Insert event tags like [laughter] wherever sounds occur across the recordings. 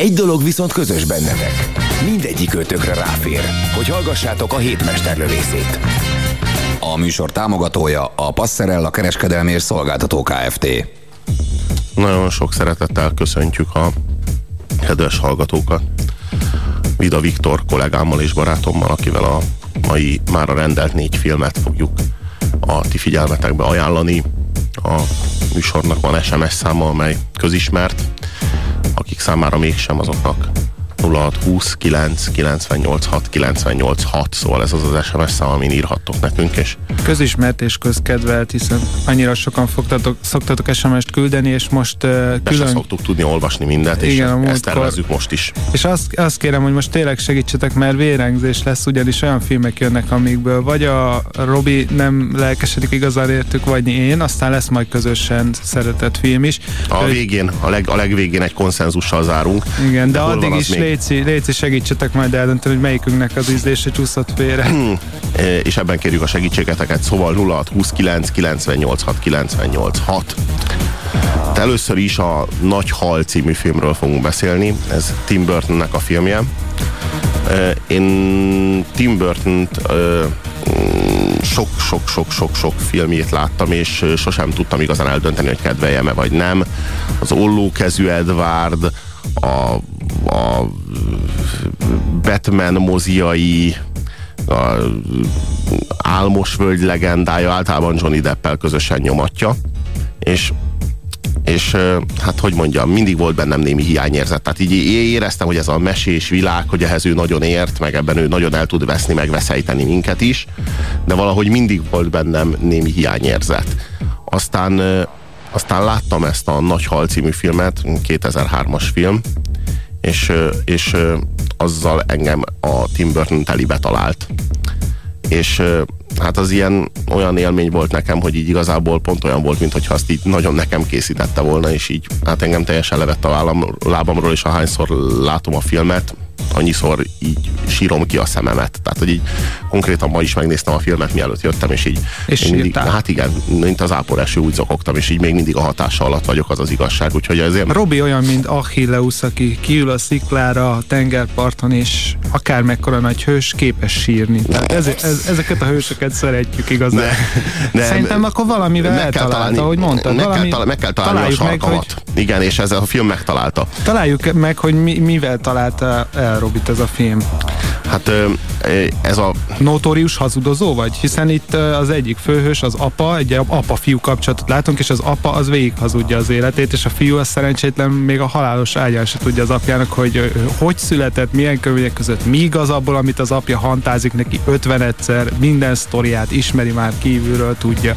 Egy dolog viszont közös bennetek. Mindegyik ötökre ráfér, hogy hallgassátok a hétmesterlövészét. A műsor támogatója a Passerella kereskedelmi és szolgáltató Kft. Nagyon sok szeretettel köszöntjük a kedves hallgatókat. Vida Viktor kollégámmal és barátommal, akivel a mai már a rendelt négy filmet fogjuk a ti figyelmetekbe ajánlani. A műsornak van SMS száma, amely közismert, akik számára mégsem azoknak 0620 9 98 6 98 6, szóval ez az az SMS szám, amin írhattok nekünk, és közismert és közkedvelt, hiszen annyira sokan fogtatok, szoktatok SMS-t küldeni, és most uh, külön... szoktuk tudni olvasni mindent, és Igen, ezt, ezt tervezzük most is. És azt, azt kérem, hogy most tényleg segítsetek, mert vérengzés lesz, ugyanis olyan filmek jönnek, amikből vagy a Robi nem lelkesedik igazán értük, vagy én, aztán lesz majd közösen szeretett film is. A végén, a, leg, a legvégén egy konszenzussal zárunk. Igen, de, de addig is még... léci, léci segítsetek majd eldönteni, hogy melyikünknek az ízlése csúszott félre. Hmm. és ebben kérjük a segítségeteket, szóval 0629 986 986. Hát először is a Nagy Hal című filmről fogunk beszélni, ez Tim Burtonnek a filmje. Én Tim burton sok-sok-sok-sok-sok filmjét láttam, és sosem tudtam igazán eldönteni, hogy kedveljem-e vagy nem. Az Ollókezű Edward, a, a Batman moziai, a Álmos völgy legendája általában Johnny Deppel közösen nyomatja, és és hát hogy mondjam, mindig volt bennem némi hiányérzet. Tehát így éreztem, hogy ez a mesés világ, hogy ehhez ő nagyon ért, meg ebben ő nagyon el tud veszni, meg veszejteni minket is, de valahogy mindig volt bennem némi hiányérzet. Aztán, aztán láttam ezt a Nagy Hal című filmet, 2003-as film, és, és azzal engem a Tim Burton telibe talált. És hát az ilyen olyan élmény volt nekem, hogy így igazából pont olyan volt, mintha azt így nagyon nekem készítette volna, és így hát engem teljesen levett a vállam, lábamról, és ahányszor látom a filmet, annyiszor így sírom ki a szememet. Tehát, hogy így konkrétan ma is megnéztem a filmet, mielőtt jöttem, és így és mindig, hát igen, mint az eső úgy zokogtam, és így még mindig a hatása alatt vagyok, az az igazság. Úgyhogy ezért... Robi olyan, mint Achilleus, aki kiül a sziklára a tengerparton, és akár mekkora nagy hős képes sírni. Tehát ez, ez, ezeket a hősöket szeretjük igazán. Ne, ne, Szerintem akkor valamivel meg eltalálta, találni, ahogy mondtad. Meg, valami, kell, talál, meg kell találni a sarkamat. Meg, hogy, igen, és ez a film megtalálta. Találjuk meg, hogy mi, mivel találta el robí film. Hát ez a... Notórius hazudozó vagy? Hiszen itt az egyik főhős, az apa, egy apa-fiú kapcsolatot látunk, és az apa az végig hazudja az életét, és a fiú az szerencsétlen még a halálos ágyán se tudja az apjának, hogy hogy született, milyen körülmények között, mi igaz abból, amit az apja hantázik neki 50 egyszer, minden sztoriát ismeri már kívülről, tudja.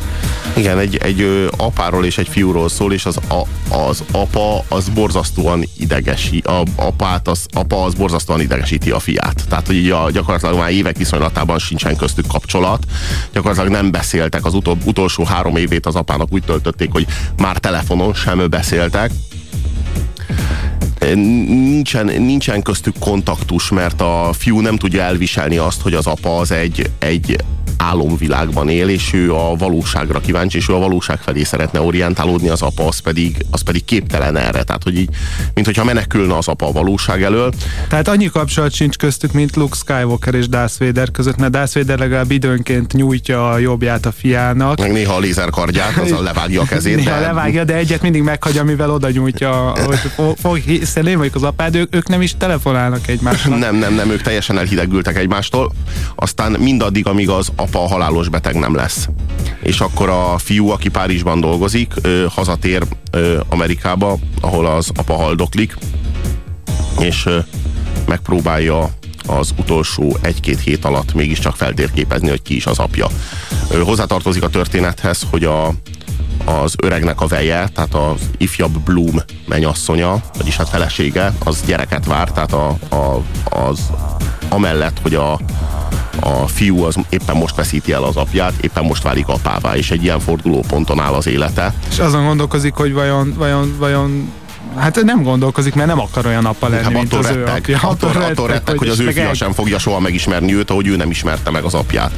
Igen, egy, egy apáról és egy fiúról szól, és az, a, az apa az borzasztóan idegesi, a apát az, apa az borzasztóan idegesíti a fiát. Tehát, hogy a, gyakorlatilag már évek viszonylatában sincsen köztük kapcsolat. Gyakorlatilag nem beszéltek. Az utol, utolsó három évét az apának úgy töltötték, hogy már telefonon sem beszéltek nincsen, nincsen köztük kontaktus, mert a fiú nem tudja elviselni azt, hogy az apa az egy, egy álomvilágban él, és ő a valóságra kíváncsi, és ő a valóság felé szeretne orientálódni, az apa az pedig, az pedig képtelen erre. Tehát, hogy így, mint hogyha menekülne az apa a valóság elől. Tehát annyi kapcsolat sincs köztük, mint Luke Skywalker és Darth Vader között, mert Darth Vader legalább időnként nyújtja a jobbját a fiának. Meg néha a lézerkardját, azzal levágja a kezét. néha de... levágja, de egyet mindig meghagy, amivel oda nyújtja, hogy fog, hiszen én vagyok az apád, ők, ők nem is telefonálnak egymásnak. Nem, nem, nem, ők teljesen elhidegültek egymástól. Aztán mindaddig, amíg az apa halálos beteg nem lesz. És akkor a fiú, aki Párizsban dolgozik, hazatér Amerikába, ahol az apa haldoklik, és megpróbálja az utolsó egy-két hét alatt mégiscsak feltérképezni, hogy ki is az apja. Hozzátartozik a történethez, hogy a, az öregnek a veje, tehát az ifjabb Bloom menyasszonya, vagyis hát felesége, az gyereket vár, tehát a, a, az amellett, hogy a, a fiú az éppen most veszíti el az apját, éppen most válik apává, és egy ilyen fordulóponton áll az élete. És azon gondolkozik, hogy vajon, vajon, vajon Hát nem gondolkozik, mert nem akar olyan apa lenni, Hát mint attól az ő retteg, apja. attól, attól retteg, hogy az ő fia sem fogja soha megismerni őt, ahogy ő nem ismerte meg az apját.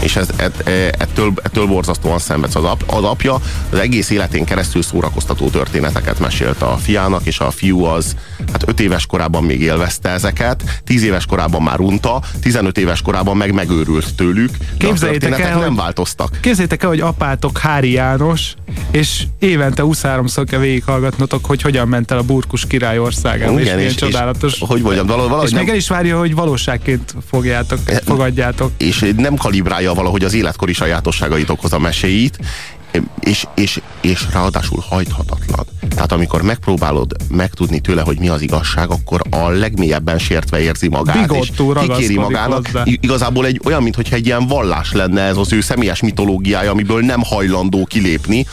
És ez, et- e- ettől, ettől borzasztóan szenvedsz az, ap, az apja. Az egész életén keresztül szórakoztató történeteket mesélt a fiának, és a fiú az hát 5 éves korában még élvezte ezeket, 10 éves korában már unta, 15 éves korában meg megőrült tőlük, de a Képzeljétek történetek el, nem hogy- változtak. Képzeljétek el, hogy apátok Hári János, és évente 23-szor kell végighallgatnotok, hogy hogyan ment el a burkus király országába, és Igen, milyen és- és csodálatos. hogy mondjam, valahogy- valahogy és nem- még el is várja, hogy valóságként fogjátok, fogadjátok. és nem kalibrálja valahogy az életkori sajátosságaitokhoz a meséit, és, és, és ráadásul hajthatatlan. Tehát amikor megpróbálod megtudni tőle, hogy mi az igazság, akkor a legmélyebben sértve érzi magát. Bigottul és kikéri magának. hozzá. Igazából egy olyan, mintha egy ilyen vallás lenne ez az ő személyes mitológiája, amiből nem hajlandó kilépni.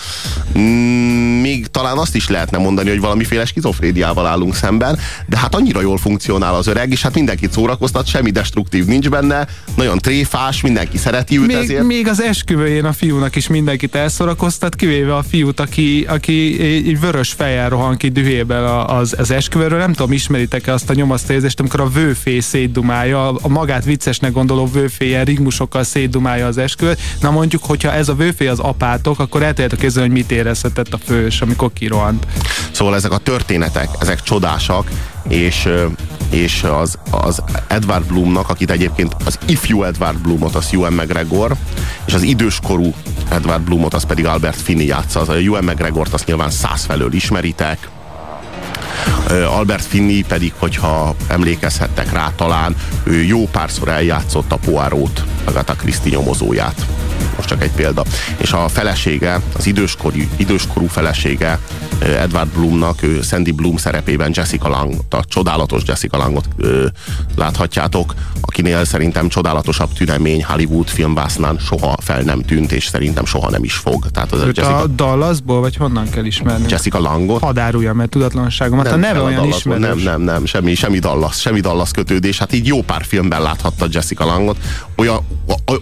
Mm, még talán azt is lehetne mondani, hogy valamiféle skizofrédiával állunk szemben, de hát annyira jól funkcionál az öreg, és hát mindenkit szórakoztat, semmi destruktív nincs benne, nagyon tréfás, mindenki szereti őt Még, ezért. még az esküvőjén a fiúnak is mindenkit elszórakoztat, kivéve a fiút, aki, aki egy vörös fejjel rohan ki dühében a- az, az esküvőről. Nem tudom, ismeritek-e azt a nyomasztérzést, amikor a vőfé szétdumálja, a magát viccesnek gondoló vőféjel rigmusokkal szétdumálja az esküvőt. Na mondjuk, hogyha ez a vőfé az apátok, akkor el tudjátok képzelni, hogy mit érezhetett a fős, amikor kirohant. Szóval ezek a történetek, ezek csodásak, és, és az, az Edward Bloomnak, akit egyébként az ifjú Edward Bloomot, az Ewan McGregor, és az időskorú Edward Bloomot, az pedig Albert Finney játsza. Az a Ewan McGregort azt nyilván százfelől ismeritek, Ö, Albert Finney pedig, hogyha emlékezhettek rá talán, ő jó párszor eljátszott a Poirot, Agatha Christie nyomozóját. Most csak egy példa. És a felesége, az időskorú, időskorú felesége Edward Bloomnak, ő Sandy Bloom szerepében Jessica Lang, a csodálatos Jessica Langot ö, láthatjátok, akinél szerintem csodálatosabb tünemény Hollywood filmbásznán soha fel nem tűnt, és szerintem soha nem is fog. Tehát az Jessica, a Dallasból, vagy honnan kell ismerni? Jessica Langot, Hadárulja, mert tudatlanságom. Hát a neve olyan ismerős. Nem, nem, nem, semmi, semmi Dallas, semmi Dallas kötődés. Hát így jó pár filmben láthatta Jessica Langot. Olyan,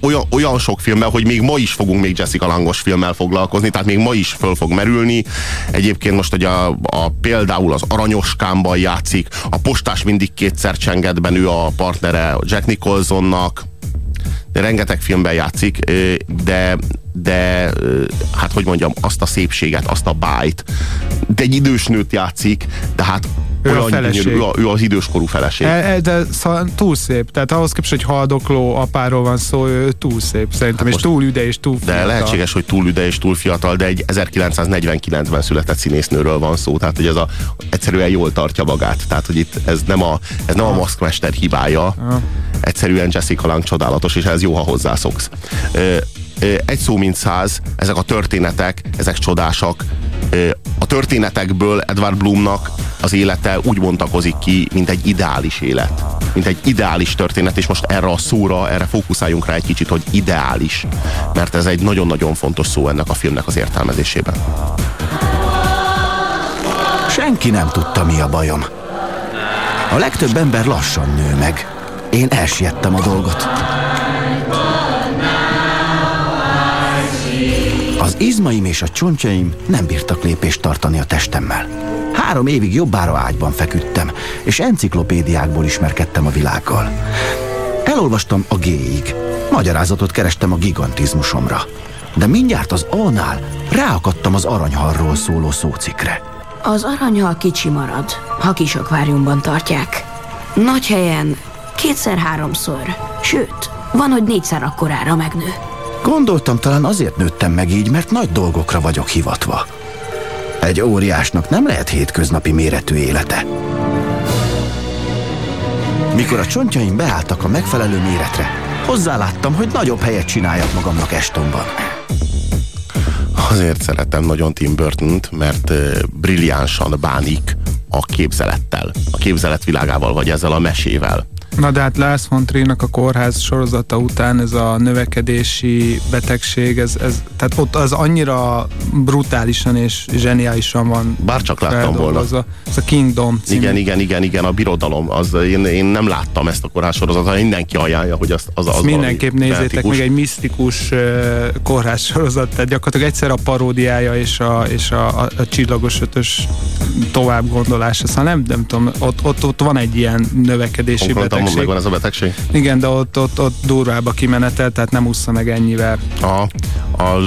olyan, olyan sok filmben, hogy még ma is fogunk még Jessica Langos filmmel foglalkozni, tehát még ma is föl fog merülni. Egyébként most, hogy a, a például az Aranyoskámban játszik, a postás mindig kétszer csenget ő a partnere Jack Nicholsonnak, rengeteg filmben játszik, de, de hát hogy mondjam, azt a szépséget, azt a bájt, de egy idős nőt játszik, de hát Ő a olyan feleség. gyönyörű, ő, a- ő az időskorú feleség. E, e, de szóval túl szép. Tehát ahhoz képest, hogy haldokló apáról van szó, ő túl szép szerintem, és most- túl üde és túl De fiatal. lehetséges, hogy túl üde és túl fiatal, de egy 1949-ben született színésznőről van szó, tehát hogy ez a, egyszerűen jól tartja magát. Tehát, hogy itt ez nem a, ez nem a maszkmester hibája, egyszerűen Jessica Lang csodálatos, és ez jó, ha hozzászoksz. Egy szó mint száz, ezek a történetek, ezek csodásak. A történetekből Edward Bloomnak az élete úgy bontakozik ki, mint egy ideális élet. Mint egy ideális történet, és most erre a szóra, erre fókuszáljunk rá egy kicsit, hogy ideális. Mert ez egy nagyon-nagyon fontos szó ennek a filmnek az értelmezésében. Senki nem tudta, mi a bajom. A legtöbb ember lassan nő meg. Én elsiettem a dolgot. Az izmaim és a csontjaim nem bírtak lépést tartani a testemmel. Három évig jobbára ágyban feküdtem, és enciklopédiákból ismerkedtem a világgal. Elolvastam a G-ig, magyarázatot kerestem a gigantizmusomra. De mindjárt az A-nál ráakadtam az aranyharról szóló szócikre. Az aranyhal kicsi marad, ha kis akváriumban tartják. Nagy helyen kétszer-háromszor, sőt, van, hogy négyszer akkorára megnő. Gondoltam, talán azért nőttem meg így, mert nagy dolgokra vagyok hivatva. Egy óriásnak nem lehet hétköznapi méretű élete. Mikor a csontjaim beálltak a megfelelő méretre, hozzáláttam, hogy nagyobb helyet csináljak magamnak Estonban. Azért szeretem nagyon Tim burton mert brilliánsan bánik a képzelettel, a képzelet világával, vagy ezzel a mesével. Na de hát Lars von Trier-nak a kórház sorozata után ez a növekedési betegség, ez, ez, tehát ott az annyira brutálisan és zseniálisan van Bár csak láttam volna. Ez a, ez a Kingdom című. Igen, igen, igen, igen, a birodalom. Az, én, én nem láttam ezt a kórház sorozatot, mindenki ajánlja, hogy az, az, az mindenképp nézzétek fenetikus. meg egy misztikus uh, kórház sorozat, tehát gyakorlatilag egyszer a paródiája és a, és a, a, a csillagos ötös tovább gondolása. Szóval nem, nem tudom, ott, ott, ott van egy ilyen növekedési Konkrétan betegség. megvan ez a betegség? Igen, de ott, ott, ott durvább a kimenetel, tehát nem ússza meg ennyivel. A, a,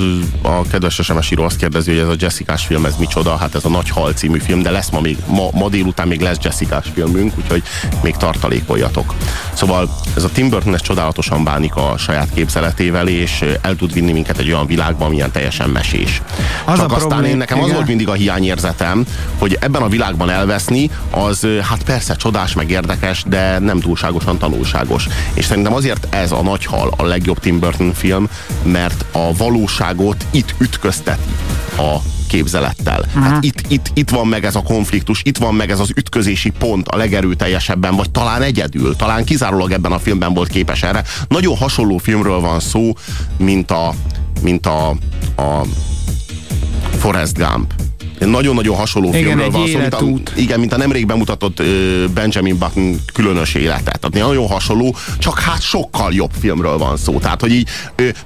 a kedves SMS író azt kérdezi, hogy ez a Jessica-s film, ez micsoda? Hát ez a Nagy Hal című film, de lesz ma még, ma, ma délután még lesz Jessica-s filmünk, úgyhogy még tartalékoljatok. Szóval ez a Tim Burton ez csodálatosan bánik a saját képzeletével, és el tud vinni minket egy olyan világba, amilyen teljesen mesés. Az Csak a aztán problém- én nekem az igen. volt mindig a hiányérzetem, hogy ebben a világban elveszni, az hát persze csodás, meg érdekes, de nem túlságosan tanulságos. És szerintem azért ez a nagy hal a legjobb Tim Burton film, mert a valóságot itt ütközteti a képzelettel. Hát itt, itt, itt van meg ez a konfliktus, itt van meg ez az ütközési pont a legerőteljesebben, vagy talán egyedül, talán kizárólag ebben a filmben volt képes erre. Nagyon hasonló filmről van szó, mint a, mint a, a Forrest Gump. Nagyon-nagyon hasonló Igen, filmről van szó, mint a, igen, mint a nemrég bemutatott Benjamin Button különös élete. Tehát nagyon hasonló, csak hát sokkal jobb filmről van szó. Tehát, hogy így,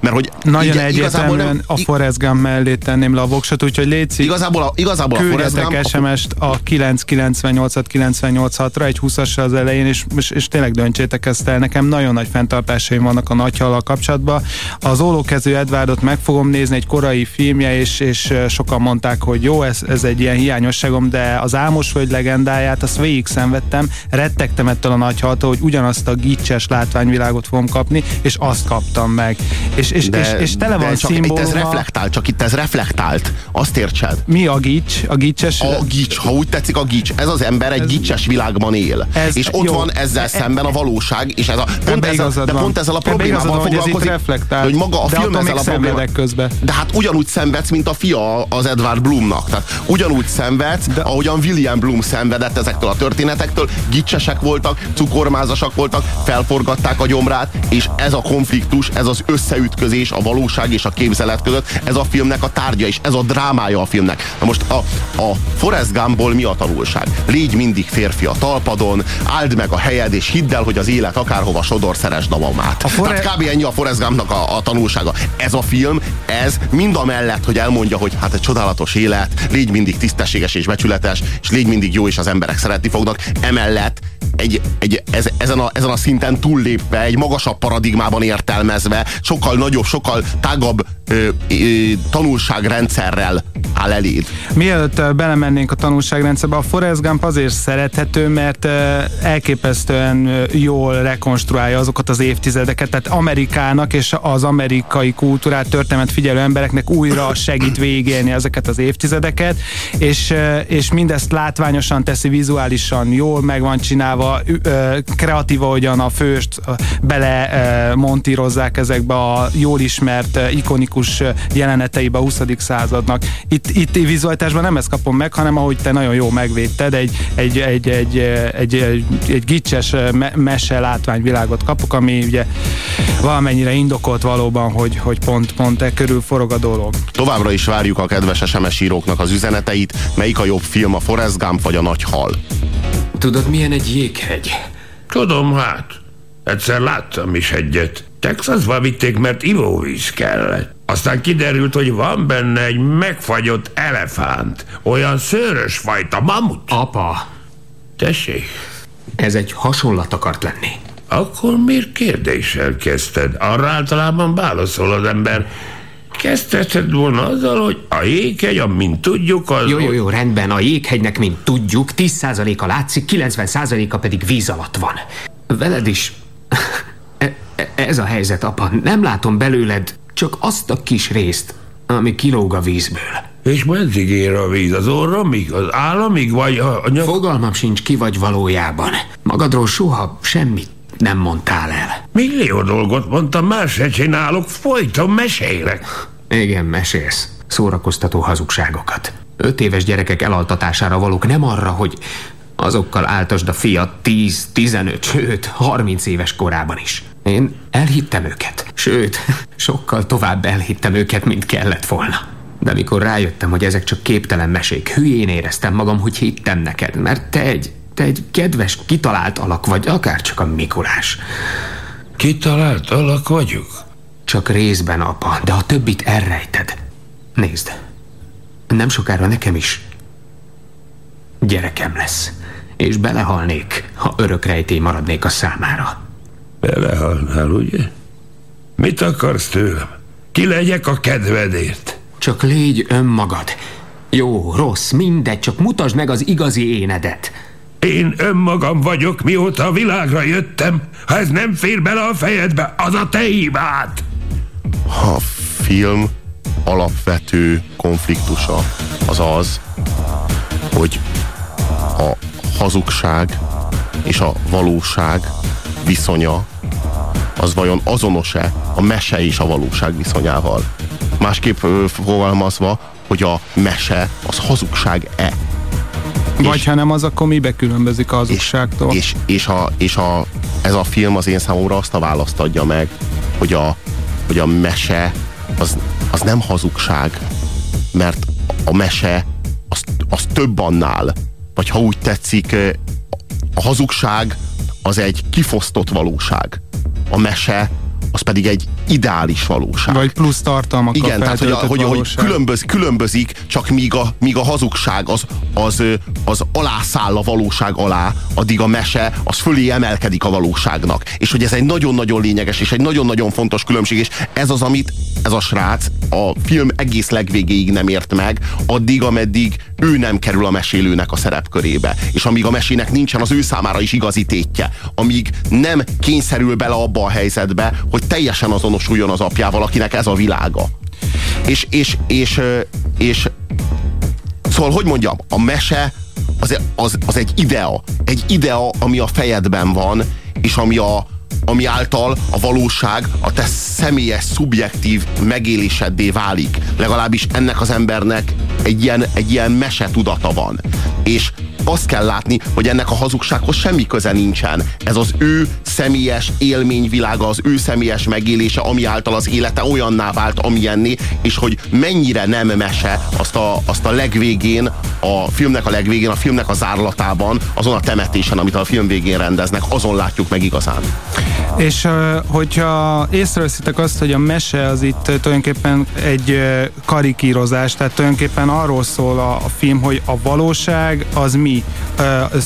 mert hogy Nagyon így, egyértelműen a Forrest Gump mellé tenném le a voksot, úgyhogy létszik, Igazából a, igazából a Forrest Gump, SMS-t a 998-at 986-ra, egy 20 az elején, és, és, és tényleg döntsétek ezt el. Nekem nagyon nagy fenntartásaim vannak a nagyhallal kapcsolatban. Az ólókező Edwardot meg fogom nézni, egy korai filmje, és, és sokan mondták, hogy jó, ez, ez egy ilyen hiányosságom, de az Álmos Völgy legendáját, azt végig szenvedtem, rettegtem ettől a nagyhaltól, hogy ugyanazt a gicses látványvilágot fogom kapni, és azt kaptam meg. És, és, és, és tele van de csak itt ez szimbóluma. reflektált, csak itt ez reflektált. Azt értsed? Mi a gics? A gicses? A gics, ha úgy tetszik a gics, ez az ember egy gicses világban él. Ez- és ott jó. van ezzel szemben a valóság, és ez a, pont, ezzel, de pont ezzel a problémával ez foglalkozik, reflektál. hogy maga a de film ezzel a problémával. közben. De hát ugyanúgy szenvedsz, mint a fia az Edward Bloomnak. Tehát ugyanúgy szenvedsz, De... ahogyan William Bloom szenvedett ezektől a történetektől. Gicsesek voltak, cukormázasak voltak, felforgatták a gyomrát, és ez a konfliktus, ez az összeütközés a valóság és a képzelet között, ez a filmnek a tárgya és ez a drámája a filmnek. Na most a, a Forrest Gumpból mi a tanulság? Légy mindig férfi a talpadon, áld meg a helyed, és hidd el, hogy az élet akárhova sodor, szeresd a mamát. A Forre- Tehát kb. ennyi a Forrest Gumpnak a, a tanulsága. Ez a film, ez mind a mellett, hogy elmondja, hogy hát egy csodálatos élet, légy mindig tisztességes és becsületes, és légy mindig jó, és az emberek szeretni fognak. Emellett egy, egy, ez, ezen, a, ezen a szinten túllépve, egy magasabb paradigmában értelmezve, sokkal nagyobb, sokkal tágabb ö, ö, tanulságrendszerrel áll eléd. Mielőtt belemennénk a tanulságrendszerbe, a Forrest Gump azért szerethető, mert elképesztően jól rekonstruálja azokat az évtizedeket, tehát Amerikának és az amerikai kultúrát, történelmet figyelő embereknek újra segít végélni ezeket az évtizedeket, és, és mindezt látványosan teszi, vizuálisan jól meg van csinálva, kreatív, ahogyan a főst bele montírozzák ezekbe a jól ismert, ikonikus ö, jeleneteibe a 20. századnak. Itt, itt vizualitásban nem ezt kapom meg, hanem ahogy te nagyon jó megvédted, egy, egy, egy, egy, egy, egy, egy gicses me- mese látványvilágot kapok, ami ugye valamennyire indokolt valóban, hogy, hogy pont, pont e körül forog a dolog. Továbbra is várjuk a kedves SMS íróknak az üzeneteit. Melyik a jobb film, a Forrest Gump vagy a Nagy Hal? Tudod, milyen egy jéghegy? Tudom, hát. Egyszer láttam is egyet. Texasba vitték, mert ivóvíz kellett. Aztán kiderült, hogy van benne egy megfagyott elefánt. Olyan szőrös fajta mamut. Apa, Tessék, ez egy hasonlat akart lenni. akkor miért kérdéssel kezdted? Arra általában válaszol az ember. Kezdheted volna azzal, hogy a jéghegy, amint tudjuk, az... Jó, jó, jó, rendben. A jéghegynek, mint tudjuk, 10%-a látszik, 90%-a pedig víz alatt van. Veled is... Ez a helyzet, apa. Nem látom belőled csak azt a kis részt, ami kilóg a vízből. És meddig ér a víz? Az orromig? Az államig? Vagy a, a nyak... Fogalmam sincs ki vagy valójában. Magadról soha semmit nem mondtál el. Millió dolgot mondtam, más se csinálok, folyton mesélek. Igen, mesélsz. Szórakoztató hazugságokat. Öt éves gyerekek elaltatására valók nem arra, hogy Azokkal áltasd a fiat 10, 15, sőt 30 éves korában is. Én elhittem őket. Sőt, [laughs] sokkal tovább elhittem őket, mint kellett volna. De mikor rájöttem, hogy ezek csak képtelen mesék, hülyén éreztem magam, hogy hittem neked, mert te egy, te egy kedves, kitalált alak vagy, akár csak a Mikulás. Kitalált alak vagyok? Csak részben, apa, de a többit elrejted. Nézd, nem sokára nekem is gyerekem lesz, és belehalnék, ha örökrejtély maradnék a számára. Belehalnál, ugye? Mit akarsz tőlem? Ki legyek a kedvedért? Csak légy önmagad. Jó, rossz, mindegy, csak mutasd meg az igazi énedet. Én önmagam vagyok, mióta a világra jöttem. Ha ez nem fér bele a fejedbe, az a te hibád. A film alapvető konfliktusa az az, hogy a hazugság és a valóság viszonya az vajon azonos-e a mese és a valóság viszonyával. Másképp fogalmazva, hogy a mese az hazugság-e. Vagy és, ha nem, az akkor mibe különbözik a hazugságtól? És, és, és, a, és a, ez a film az én számomra azt a választ adja meg, hogy a, hogy a mese az, az nem hazugság, mert a mese az, az több annál, vagy ha úgy tetszik, a hazugság az egy kifosztott valóság. A mese az pedig egy ideális valóság. Vagy plusz tartalmak. Igen, tehát hogy, a, hogy, hogy különböz, különbözik, csak míg a, míg a hazugság az, az, az alászáll a valóság alá, addig a mese az fölé emelkedik a valóságnak. És hogy ez egy nagyon-nagyon lényeges és egy nagyon-nagyon fontos különbség, és ez az, amit ez a srác a film egész legvégéig nem ért meg, addig, ameddig ő nem kerül a mesélőnek a szerepkörébe. És amíg a mesének nincsen az ő számára is igazi tétje, amíg nem kényszerül bele abba a helyzetbe, hogy teljesen azonosuljon az apjával, akinek ez a világa. És, és, és, és szóval, hogy mondjam, a mese az, az, az egy idea. Egy idea, ami a fejedben van, és ami a, ami által a valóság a te személyes, szubjektív megéléseddé válik. Legalábbis ennek az embernek egy ilyen, egy ilyen mese tudata van. És azt kell látni, hogy ennek a hazugsághoz semmi köze nincsen. Ez az ő személyes élményvilága, az ő személyes megélése, ami által az élete olyanná vált, amilyenné, és hogy mennyire nem mese, azt a, azt a legvégén, a filmnek a legvégén, a filmnek a zárlatában, azon a temetésen, amit a film végén rendeznek, azon látjuk meg igazán. És hogyha észreveszitek azt, hogy a mese az itt tulajdonképpen egy karikírozás, tehát tulajdonképpen arról szól a, film, hogy a valóság az mi,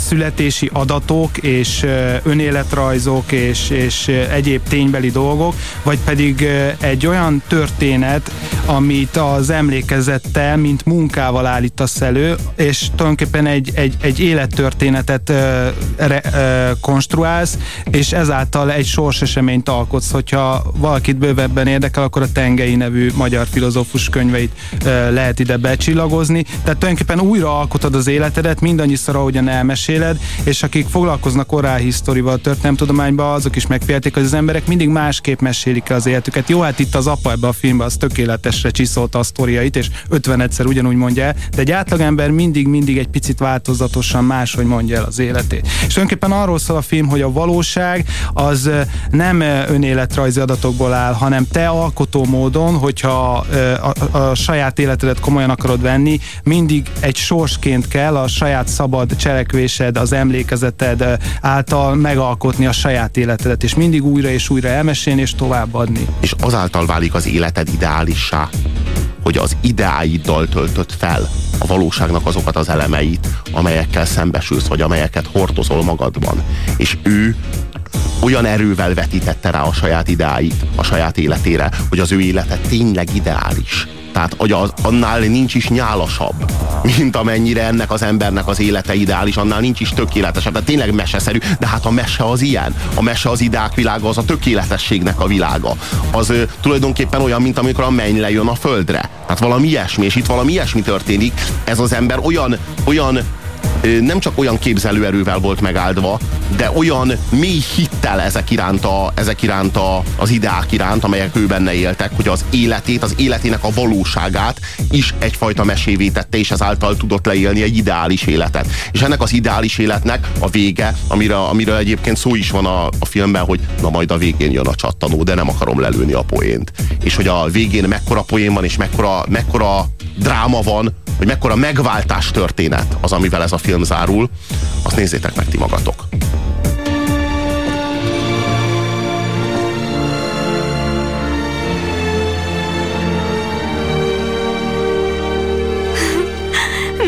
születési adatok és önéletrajzok és, és egyéb ténybeli dolgok, vagy pedig egy olyan történet, amit az emlékezettel, mint munkával állítasz elő, és tulajdonképpen egy, egy, egy élettörténetet re, konstruálsz, és ezáltal egy sorseseményt alkotsz. Hogyha valakit bővebben érdekel, akkor a Tengei nevű magyar filozófus könyveit lehet ide becsillagozni. Tehát tulajdonképpen újra alkotod az életedet, mindannyi annyiszor, ahogyan elmeséled, és akik foglalkoznak orál hisztorival, történelemtudományban, azok is megfélték, hogy az emberek mindig másképp mesélik az életüket. Jó, hát itt az apa ebbe a filmben az tökéletesre csiszolta a sztoriait, és 50 egyszer ugyanúgy mondja el, de egy átlagember mindig-mindig egy picit változatosan máshogy mondja el az életét. És tulajdonképpen arról szól a film, hogy a valóság az nem önéletrajzi adatokból áll, hanem te alkotó módon, hogyha a, a, a saját életedet komolyan akarod venni, mindig egy sorsként kell a saját szab szabad cselekvésed, az emlékezeted által megalkotni a saját életedet, és mindig újra és újra elmesélni és továbbadni. És azáltal válik az életed ideálissá, hogy az ideáiddal töltött fel a valóságnak azokat az elemeit, amelyekkel szembesülsz, vagy amelyeket hordozol magadban. És ő olyan erővel vetítette rá a saját ideáit, a saját életére, hogy az ő élete tényleg ideális tehát hogy az, annál nincs is nyálasabb, mint amennyire ennek az embernek az élete ideális, annál nincs is tökéletesebb. Tehát tényleg meseszerű, de hát a mese az ilyen. A mese az ideák világa, az a tökéletességnek a világa. Az ö, tulajdonképpen olyan, mint amikor a menny lejön a földre. Hát valami ilyesmi, és itt valami ilyesmi történik. Ez az ember olyan, olyan nem csak olyan képzelőerővel volt megáldva, de olyan mély hittel ezek iránt, a, ezek iránt a, az ideák iránt, amelyek ő benne éltek, hogy az életét, az életének a valóságát is egyfajta mesévé tette, és ezáltal tudott leélni egy ideális életet. És ennek az ideális életnek a vége, amire, amire egyébként szó is van a, a filmben, hogy na majd a végén jön a csattanó, de nem akarom lelőni a poént. És hogy a végén mekkora poén van, és mekkora, mekkora dráma van, hogy mekkora megváltás történet az, amivel ez a film zárul, azt nézzétek meg ti magatok. [laughs]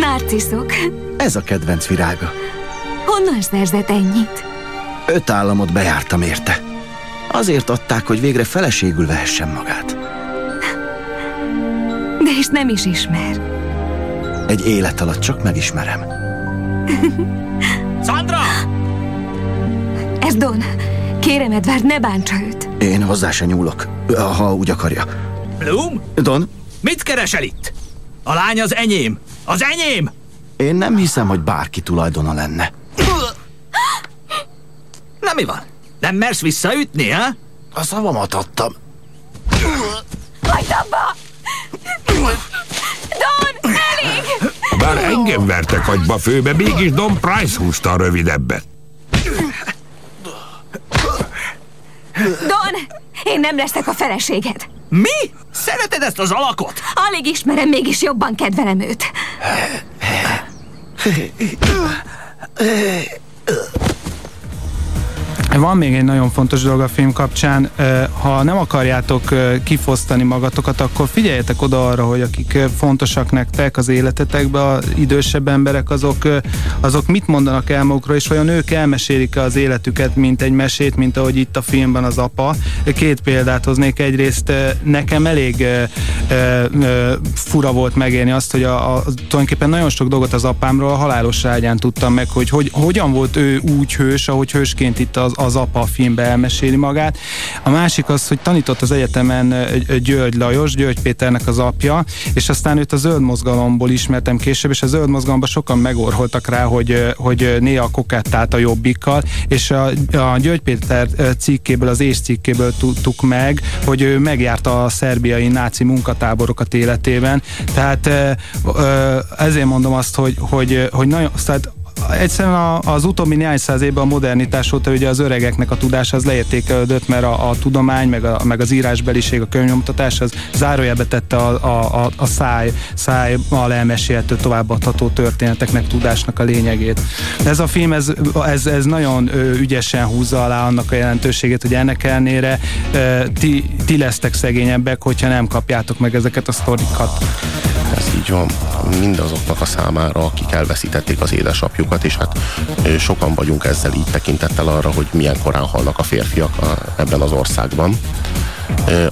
Narciszok. Ez a kedvenc virága. Honnan szerzett ennyit? Öt államot bejártam érte. Azért adták, hogy végre feleségül vehessen magát. De és nem is ismer. Egy élet alatt csak megismerem. [laughs] Sandra! Ez Don. Kérem, Edward, ne bántsa őt. Én hozzá se nyúlok, ha úgy akarja. Bloom? Don? Mit keresel itt? A lány az enyém. Az enyém! Én nem hiszem, hogy bárki tulajdona lenne. Na mi van? Nem mersz visszaütni, ha? A szavamat adtam. Hagyd abba! Don, elég! Bár engem vertek agyba főbe, mégis Don Price húzta a rövidebbet. Don, én nem leszek a feleséged. Mi? Szereted ezt az alakot? Alig ismerem, mégis jobban kedvelem őt. Van még egy nagyon fontos dolog a film kapcsán, ha nem akarjátok kifosztani magatokat, akkor figyeljetek oda arra, hogy akik fontosak nektek az életetekben, az idősebb emberek, azok, azok mit mondanak el magukról, és vajon ők elmesélik -e az életüket, mint egy mesét, mint ahogy itt a filmben az apa. Két példát hoznék. Egyrészt nekem elég fura volt megélni azt, hogy a, a, tulajdonképpen nagyon sok dolgot az apámról a halálos ágyán tudtam meg, hogy, hogy hogyan volt ő úgy hős, ahogy hősként itt az, az apa a filmbe elmeséli magát. A másik az, hogy tanított az egyetemen György Lajos, György Péternek az apja, és aztán őt a zöld mozgalomból ismertem később, és a zöld mozgalomban sokan megorholtak rá, hogy, hogy néha kokettált a jobbikkal, és a, a György Péter cikkéből, az és cikkéből tudtuk meg, hogy ő megjárta a szerbiai náci munkatáborokat életében. Tehát ezért mondom azt, hogy, hogy, hogy nagyon, tehát egyszerűen az utóbbi néhány száz évben a modernitás óta ugye az öregeknek a tudása az leértékelődött, mert a, a tudomány, meg, a, meg az írásbeliség, a könyvnyomtatás az zárójelbe tette a, a, a, a száj, szájmal elmesélhető továbbadható történeteknek, tudásnak a lényegét. Ez a film, ez, ez, ez nagyon ügyesen húzza alá annak a jelentőségét, hogy ennek ellenére ti, ti lesztek szegényebbek, hogyha nem kapjátok meg ezeket a sztorikat. Így van mindazoknak a számára, akik elveszítették az édesapjukat, és hát sokan vagyunk ezzel így tekintettel arra, hogy milyen korán halnak a férfiak ebben az országban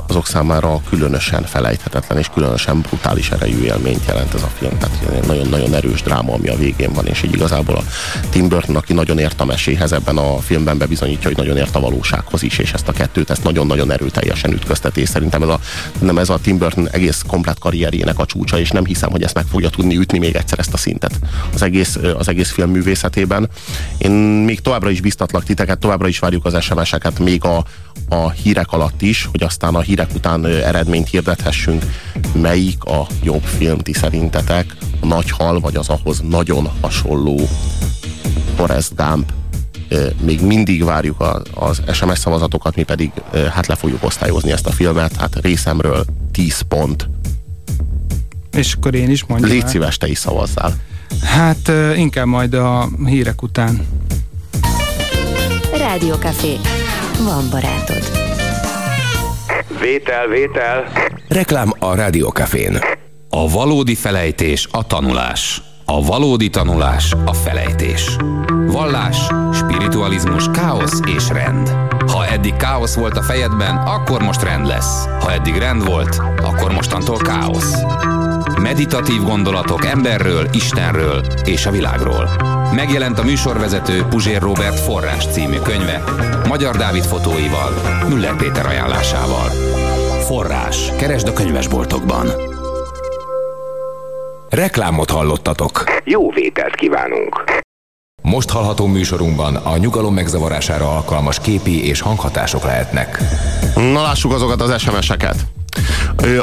azok számára különösen felejthetetlen és különösen brutális erejű élményt jelent ez a film. Tehát nagyon-nagyon erős dráma, ami a végén van, és így igazából a Tim Burton, aki nagyon ért a meséhez, ebben a filmben bebizonyítja, hogy nagyon ért a valósághoz is, és ezt a kettőt ezt nagyon-nagyon erőteljesen ütközteti, és szerintem ez a, nem ez a Tim Burton egész komplet karrierjének a csúcsa, és nem hiszem, hogy ezt meg fogja tudni ütni még egyszer ezt a szintet az egész, az egész film művészetében. Én még továbbra is biztatlak titeket, továbbra is várjuk az SMS-eket még a, a hírek alatt is, hogy aztán a hírek után eredményt hirdethessünk. Melyik a jobb film ti szerintetek? A Nagy Hal, vagy az ahhoz nagyon hasonló Forrest Gump? Még mindig várjuk az SMS szavazatokat, mi pedig hát le fogjuk osztályozni ezt a filmet. Hát részemről 10 pont. És akkor én is mondjam Légy szíves, te is szavazzál. Hát inkább majd a hírek után. Rádiókafé. Van barátod. Vétel, vétel. Reklám a Rádiókafén. A valódi felejtés a tanulás. A valódi tanulás a felejtés. Vallás, spiritualizmus, káosz és rend. Ha eddig káosz volt a fejedben, akkor most rend lesz. Ha eddig rend volt, akkor mostantól káosz. Meditatív gondolatok emberről, Istenről és a világról. Megjelent a műsorvezető Puzsér Robert Forrás című könyve, Magyar Dávid fotóival, Müller Péter ajánlásával. Forrás. Keresd a könyvesboltokban. Reklámot hallottatok. Jó vételt kívánunk! Most hallható műsorunkban a nyugalom megzavarására alkalmas képi és hanghatások lehetnek. Na lássuk azokat az SMS-eket.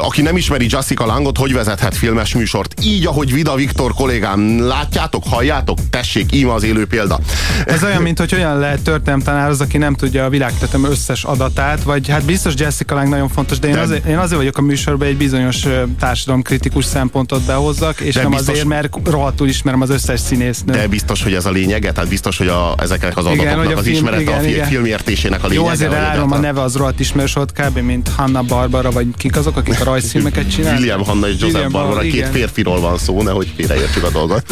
Aki nem ismeri Jessica Langot, hogy vezethet filmes műsort? Így, ahogy Vida Viktor kollégám, látjátok, halljátok? Tessék, íme az élő példa. Ez olyan, mint hogy olyan lehet történelemtanár az, aki nem tudja a világtetem összes adatát, vagy hát biztos Jessica Lang nagyon fontos, de én, De- azért, én azért vagyok a műsorban, egy bizonyos társadalomkritikus szempontot behozzak, és De nem biztos- azért, mert rohadtul ismerem az összes színésznő. De biztos, hogy ez a lényege? Tehát biztos, hogy a, ezeknek az Igen, adatoknak a az film- ismerete igen, a fi, igen. filmértésének a lényege? Jó, azért elárulom, a neve az rohadt ismerős volt kb. mint Hanna Barbara, vagy kik azok, akik a rajzfilmeket [laughs] csinálnak. William Hanna és Joseph William Barbara, két igen. férfiról van szó, nehogy félreértsük a dolgot.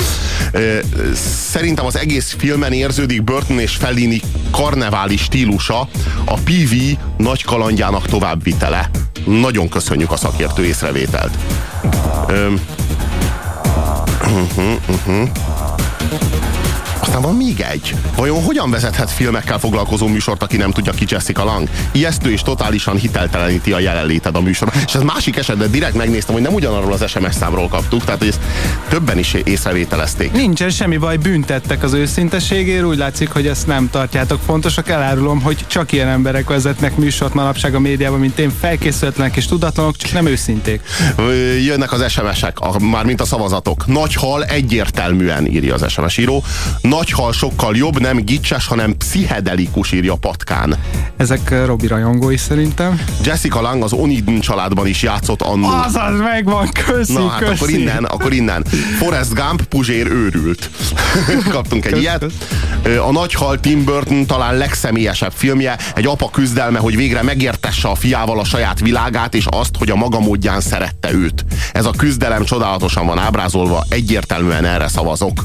Szerintem az egész filmen érződik Burton és Fellini karneváli stílusa, a PV nagy kalandjának továbbvitele. Nagyon köszönjük a szakértő észrevételt. Uh-huh, [clears throat] uh-huh. Aztán van még egy. Vajon hogyan vezethet filmekkel foglalkozó műsort, aki nem tudja ki Jessica Lang? Ijesztő és totálisan hitelteleníti a jelenléted a műsorban. És ez másik esetben direkt megnéztem, hogy nem ugyanarról az SMS számról kaptuk, tehát hogy ezt többen is észrevételezték. Nincsen semmi baj, büntettek az őszinteségért, úgy látszik, hogy ezt nem tartjátok fontosak. Elárulom, hogy csak ilyen emberek vezetnek műsort manapság a médiában, mint én, felkészületlenek és tudatlanok, csak nem őszinték. Jönnek az SMS-ek, a, már mint a szavazatok. Nagy hal egyértelműen írja az SMS író. Nagy hal sokkal jobb, nem gicses, hanem pszichedelikus írja Patkán. Ezek uh, Robi rajongói szerintem. Jessica Lang az Onidn családban is játszott annó. Azaz megvan, köszi, Na hát köszi. akkor innen, akkor innen. Forrest Gump, Puzsér őrült. [laughs] Kaptunk egy ilyet. Ö, A Nagyhal Tim Burton talán legszemélyesebb filmje, egy apa küzdelme, hogy végre megértesse a fiával a saját világát, és azt, hogy a maga módján szerette őt. Ez a küzdelem csodálatosan van ábrázolva, egyértelműen erre szavazok.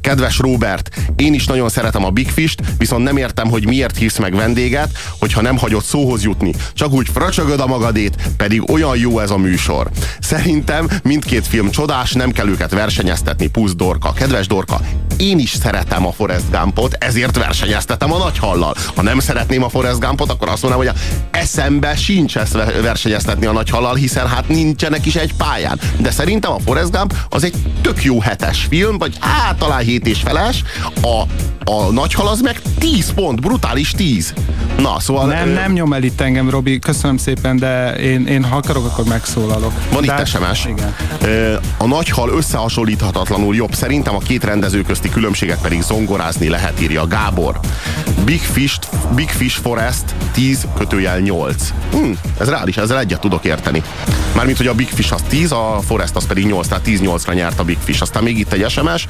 Kedves Robert, én is nagyon szeretem a Big Fish-t, viszont nem értem, hogy miért hívsz meg vendéget, hogyha nem hagyod szóhoz jutni. Csak úgy fröcsögöd a magadét, pedig olyan jó ez a műsor. Szerintem mindkét film csodás, nem kell őket versenyeztetni, pusz Dorka. Kedves Dorka, én is szeretem a Forrest Gumpot, ezért versenyeztetem a nagy hallal. Ha nem szeretném a Forrest Gumpot, akkor azt mondanám, hogy a eszembe sincs ezt ve- versenyeztetni a nagy hallal, hiszen hát nincsenek is egy pályán. De szerintem a Forrest Gump az egy tök jó hetes film, vagy hát talán hét és feles, a, a nagy hal az meg 10 pont, brutális 10. Na, szóval... Nem, nem nyom el itt engem, Robi, köszönöm szépen, de én, én ha akarok, akkor megszólalok. Van de, itt SMS. Igen. A nagy hal összehasonlíthatatlanul jobb. Szerintem a két rendező közti különbséget pedig zongorázni lehet, írja Gábor. Big Fish, Big Fish Forest 10 kötőjel 8. Hm, ez reális, ezzel egyet tudok érteni. Mármint, hogy a Big Fish az 10, a Forest az pedig 8, tehát 10-8-ra nyert a Big Fish. Aztán még itt egy SMS.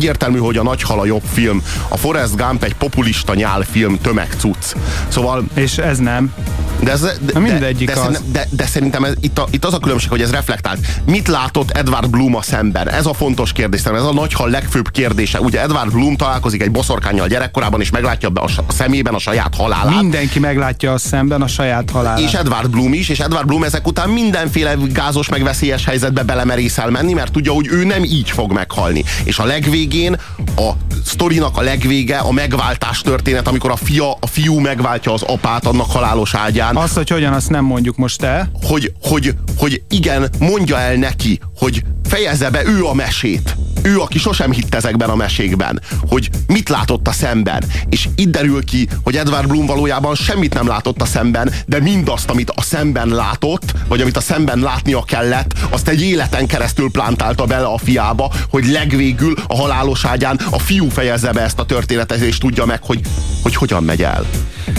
Egyértelmű, hogy a nagy hal a jobb film. A Forest Gump egy populista nyál film, tömegcucc. Szóval... És ez nem. De, ez, de, mindegyik de, de, az. szerintem- de, de szerintem ez, itt, a, itt az a különbség, hogy ez reflektált. Mit látott Edward Bloom a szemben? Ez a fontos kérdés, ez a nagyhal legfőbb kérdése. Ugye Edward Bloom találkozik egy boszorkányjal gyerekkorában, és meglátja a, a szemében a saját halálát. Mindenki meglátja a szemben a saját halálát. És Edward Bloom is, és Edward Bloom ezek után mindenféle gázos, meg veszélyes helyzetbe belemerészel menni, mert tudja, hogy ő nem így fog meghalni. És a legvégén, a sztorinak a legvége, a megváltás történet, amikor a fia, a fiú megváltja az apát annak halálos ágyán. Azt, hogy hogyan, azt nem mondjuk most el. Hogy, hogy, hogy igen, mondja el neki, hogy fejezze be ő a mesét. Ő, aki sosem hitt ezekben a mesékben, hogy mit látott a szemben. És itt derül ki, hogy Edward Bloom valójában semmit nem látott a szemben, de mindazt, amit a szemben látott, vagy amit a szemben látnia kellett, azt egy életen keresztül plántálta bele a fiába, hogy legvégül a halálos ágyán a fiú fejezze be ezt a történetet, és tudja meg, hogy, hogy hogyan megy el.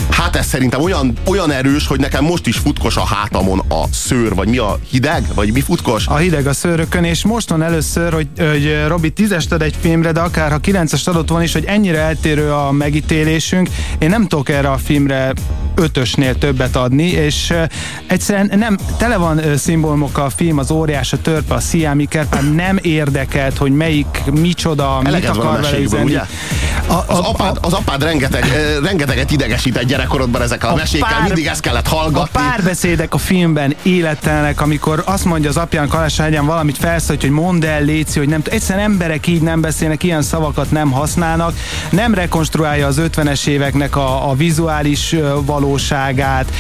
Hát ez szerintem olyan, olyan erős, hogy nekem most is futkos a hátamon a szőr, vagy mi a hideg, vagy mi futkos? A hideg a szőrökön, és most van először, hogy, hogy Robi tízest ad egy filmre, de akár ha kilencest adott volna is, hogy ennyire eltérő a megítélésünk, én nem tudok erre a filmre ötösnél többet adni, és egyszerűen nem, tele van szimbólumokkal a film, az óriás, a törpe, a sziámi kertpár, nem érdekelt, hogy melyik, micsoda, mit Eleged van a akar vele üzenni. A, a, az, apád, az apád rengeteg, rengeteget idegesített gyerekkorodban ezekkel a, a mesékkel, pár, mindig ezt kellett hallgatni. A párbeszédek a filmben életlenek, amikor azt mondja az apjának Kaláságyán valamit felszólít, hogy mondd el, Léci, hogy nem egyszerűen emberek így nem beszélnek, ilyen szavakat nem használnak, nem rekonstruálja az 50-es éveknek a, a vizuális valóságát,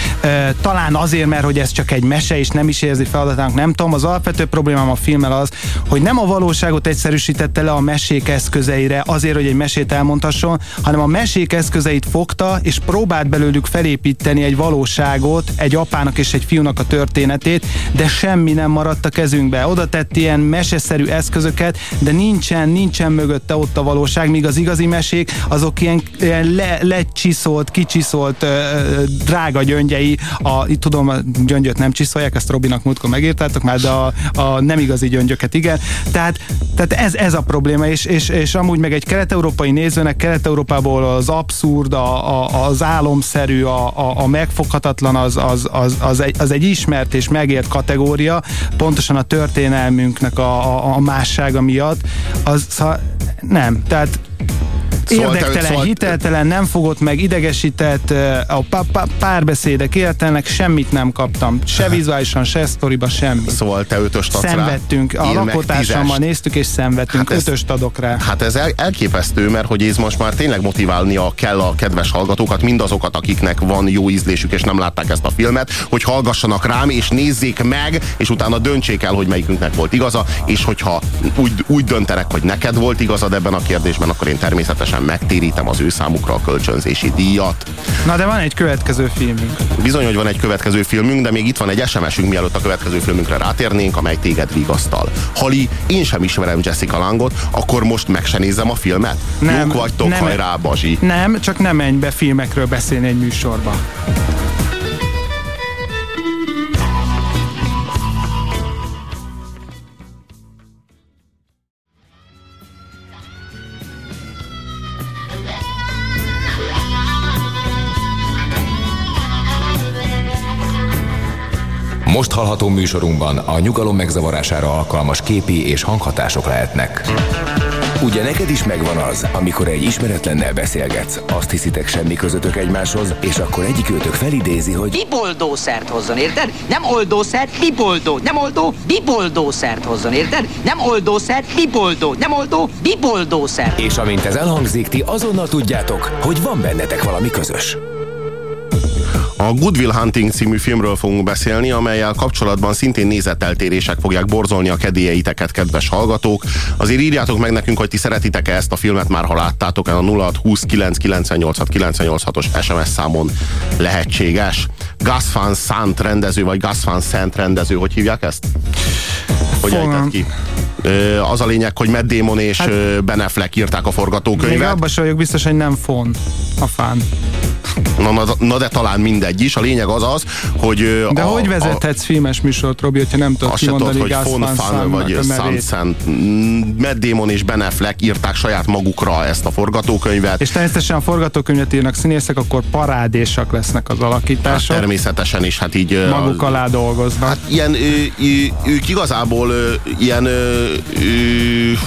talán azért, mert hogy ez csak egy mese, és nem is érzi feladatának, nem tudom. Az alapvető problémám a filmmel az, hogy nem a valóságot egyszerűsítette le a mesék eszközeire azért, hogy egy mesét elmondhasson, hanem a mesék eszközeit fogta, és próbált belőlük felépíteni egy valóságot, egy apának és egy fiúnak a történetét, de semmi nem maradt a kezünkbe. Oda tett ilyen meseszerű eszközöket, de nincsen, nincsen mögötte ott a valóság, míg az igazi mesék, azok ilyen, ilyen le, lecsiszolt, kicsiszolt, drága gyöngyei, a, itt tudom, a gyöngyöt nem csiszolják, ezt Robinak múltkor megírtátok már, de a, a nem igazi gyöngyöket igen. Tehát, tehát ez, ez a probléma, és, és, és amúgy meg egy kelet-európai nézőnek Kelet-Európából az abszurd, a, a, az álomszerű, a, a, a megfoghatatlan az, az, az, az, egy, az egy ismert és megért kategória, pontosan a történelmünknek a, a, a mássága miatt, az szóval nem, tehát Érdektelen, szóval... hiteltelen, nem fogott meg, idegesített, a párbeszédek értelnek, semmit nem kaptam. Se vizuálisan, se sztoriba, semmi. Szóval te ötöst adsz Szenvedtünk. Rá. A lakótársammal néztük és szenvedtünk. Hát ez, ötöst adok rá. Hát ez el, elképesztő, mert hogy ez most már tényleg motiválnia kell a kedves hallgatókat, mindazokat, akiknek van jó ízlésük és nem látták ezt a filmet, hogy hallgassanak rám és nézzék meg, és utána döntsék el, hogy melyikünknek volt igaza, és hogyha úgy, úgy döntenek, hogy neked volt igazad ebben a kérdésben, akkor én természetesen természetesen megtérítem az ő számukra a kölcsönzési díjat. Na de van egy következő filmünk. Bizony, hogy van egy következő filmünk, de még itt van egy SMS-ünk, mielőtt a következő filmünkre rátérnénk, amely téged vigasztal. Hali, én sem ismerem Jessica Langot, akkor most meg se nézem a filmet? Nem, Jók vagytok, nem, hajrá, Bazsi. Nem, csak nem menj be filmekről beszélni egy műsorba. Most hallható műsorunkban a nyugalom megzavarására alkalmas képi és hanghatások lehetnek. Ugye neked is megvan az, amikor egy ismeretlennel beszélgetsz, azt hiszitek semmi közöttök egymáshoz, és akkor egyik őtök felidézi, hogy biboldószert hozzon, érted? Nem oldószert, biboldó. Nem oldó, biboldószert hozzon, érted? Nem oldószert, biboldó. Nem oldó, biboldószert. És amint ez elhangzik, ti azonnal tudjátok, hogy van bennetek valami közös. A Goodwill Hunting című filmről fogunk beszélni, amelyel kapcsolatban szintén nézeteltérések fogják borzolni a kedélyeiteket, kedves hallgatók. Azért írjátok meg nekünk, hogy ti szeretitek-e ezt a filmet már, ha láttátok, a 0629 98 os SMS számon lehetséges. Gus Van Sant rendező, vagy Gus Van Sant rendező, hogy hívják ezt? Hogy ejtett ki? Az a lényeg, hogy Matt Damon és hát, Ben Affleck írták a forgatókönyvet. Még abban vagyok biztos, hogy nem fon a fán. Na, na, na de talán mindegy is. A lényeg az az, hogy... De a, hogy vezethetsz a, filmes műsort, Robi, hogyha nem tudod kimondani tudod, hogy Fon Fan vagy Sunsen, Matt Damon és Ben Affleck írták saját magukra ezt a forgatókönyvet. És természetesen a forgatókönyvet írnak színészek, akkor parádésak lesznek az alakítások. Hát természetesen is, hát így... Maguk alá dolgoznak. Hát ilyen, ők igazából ilyen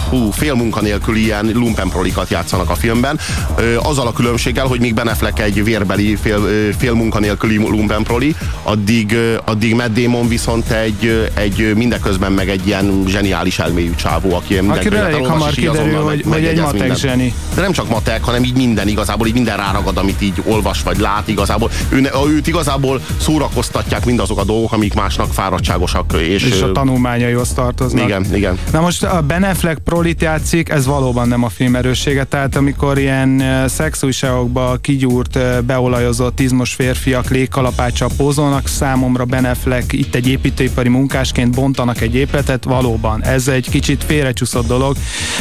hú, fél munkanélkül ilyen lumpenprolikat játszanak a filmben. Azzal a különbséggel, hogy még Ben Affleck egy vérbeli fél, fél munkanélküli lumpenproli, addig, addig Matt Damon viszont egy, egy mindeközben meg egy ilyen zseniális elmélyű csávó, aki Akiről elég hamar kiderül, hogy, hogy egy matek minden. zseni. De nem csak matek, hanem így minden igazából, így minden ráragad, amit így olvas vagy lát igazából. Ő, őt igazából szórakoztatják mindazok a dolgok, amik másnak fáradtságosak. És, és a tanulmányaihoz tartoznak. Igen, igen. Na most a Ben Affleck prolit játszik, ez valóban nem a film erőssége, tehát amikor ilyen szexújságokba kigyúrt beolajozott izmos férfiak légkalapáccsal pózolnak, számomra Ben Affleck itt egy építőipari munkásként bontanak egy épületet, valóban. Ez egy kicsit félrecsúszott dolog.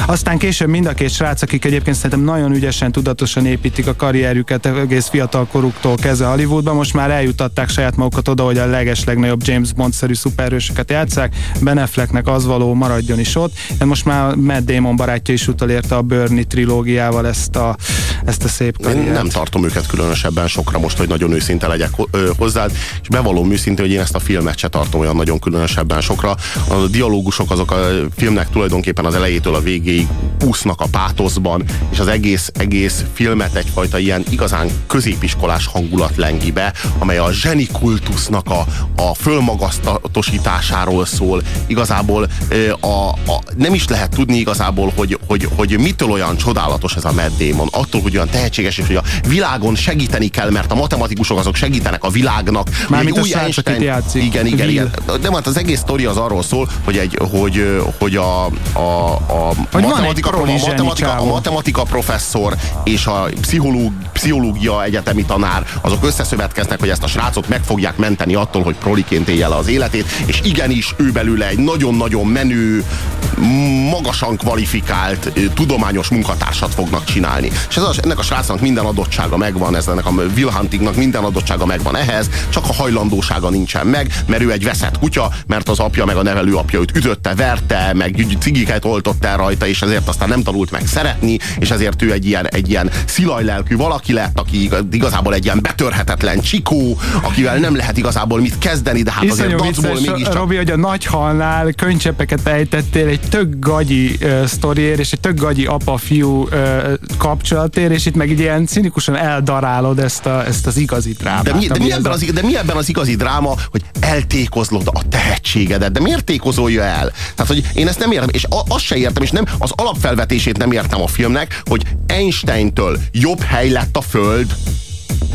Aztán később mind a két srác, akik egyébként szerintem nagyon ügyesen, tudatosan építik a karrierüket egész fiatal koruktól kezdve Hollywoodba, most már eljutatták saját magukat oda, hogy a leges legnagyobb James Bond-szerű szuperősöket játszák. Ben Afflecknek az való maradjon is ott. De most már Matt Damon barátja is utolérte a Bernie trilógiával ezt a, ezt a szép karriert. Én nem tartom őket külön különösebben sokra most, hogy nagyon őszinte legyek hozzád, és bevallom őszintén, hogy én ezt a filmet se tartom olyan nagyon különösebben sokra. A dialógusok azok a filmnek tulajdonképpen az elejétől a végéig úsznak a pátoszban, és az egész, egész filmet egyfajta ilyen igazán középiskolás hangulat lengi be, amely a zsenikultusznak a, a fölmagasztatosításáról szól. Igazából a, a, nem is lehet tudni igazából, hogy, hogy, hogy mitől olyan csodálatos ez a Matt Damon. Attól, hogy olyan tehetséges, és hogy a világon segíteni kell, mert a matematikusok azok segítenek a világnak. Mármint a srác, akit játszik. Igen, igen, igen. De hát az egész sztori az arról szól, hogy, egy, hogy, hogy a, a, a, hogy matematika, a, matematika, a matematika professzor és a pszichológ, pszichológia egyetemi tanár azok összeszövetkeznek, hogy ezt a srácot meg fogják menteni attól, hogy proliként élje le az életét, és igenis ő belőle egy nagyon-nagyon menő, magasan kvalifikált tudományos munkatársat fognak csinálni. És ez a, ennek a srácnak minden adottsága megvan, ez ennek a Will Huntingnak minden adottsága megvan ehhez, csak a hajlandósága nincsen meg, mert ő egy veszett kutya, mert az apja meg a nevelő apja őt ütötte, verte, meg cigiket oltott el rajta, és ezért aztán nem tanult meg szeretni, és ezért ő egy ilyen, egy ilyen szilajlelkű valaki lett, aki igazából egy ilyen betörhetetlen csikó, akivel nem lehet igazából mit kezdeni, de hát Iszonyú azért dacból mégiscsak... Robi, hogy a nagy halnál könycsepeket ejtettél egy tök gagyi uh, sztoriért, és egy tök gagyi apa-fiú uh, kapcsolatért, és itt meg egy ilyen cinikusan eldarálod ezt, a, ezt az igazi drámát. De mi, de, mi ebben az, de mi ebben az igazi dráma, hogy eltékozlod a tehetségedet, de miért tékozolja el? Tehát, hogy én ezt nem értem, és azt se értem, és nem az alapfelvetését nem értem a filmnek, hogy Einsteintől jobb hely lett a Föld,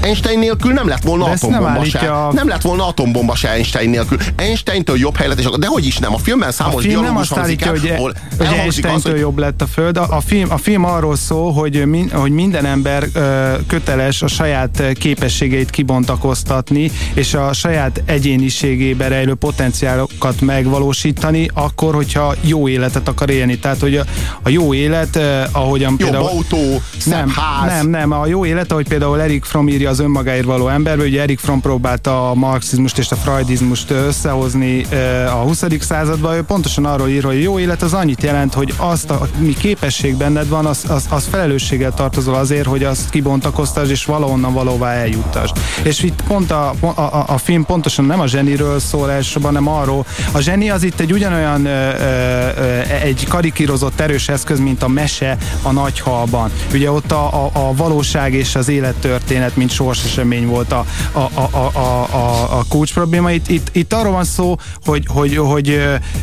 Einstein nélkül nem lett volna atombomba nem se. A... Nem lett volna atombomba se Einstein nélkül. Einsteintől jobb hely lett, és de hogy is nem. A filmben számos a film nem azt állítja, hogy, ahol hogy Einsteintől az, hogy... jobb lett a Föld. A, a, film, a film arról szól, hogy, min, hogy minden ember ö, köteles a saját képességeit kibontakoztatni, és a saját egyéniségébe rejlő potenciálokat megvalósítani, akkor, hogyha jó életet akar élni. Tehát, hogy a, a jó élet, ö, ahogyan jobb például... autó, nem, ház. Nem, nem, a jó élet, ahogy például Erik Fromm írja az önmagáért való emberbe. Ugye Erik Fromm próbálta a marxizmust és a freudizmust összehozni a 20. században. Ő pontosan arról ír, hogy jó élet az annyit jelent, hogy azt, mi képesség benned van, az, az, az felelősséggel tartozol azért, hogy azt kibontakoztasd és valahonnan valóvá eljuttasd. És itt pont a, a, a, a film pontosan nem a zseniről szól elsősorban, hanem arról. A zseni az itt egy ugyanolyan ö, ö, egy karikírozott erős eszköz, mint a mese a nagyhalban. Ugye ott a, a, a valóság és az élettörténet, mint sorsesemény volt a, a, a, a, a, a kulcs probléma. Itt, itt, itt arról van szó, hogy, hogy, hogy,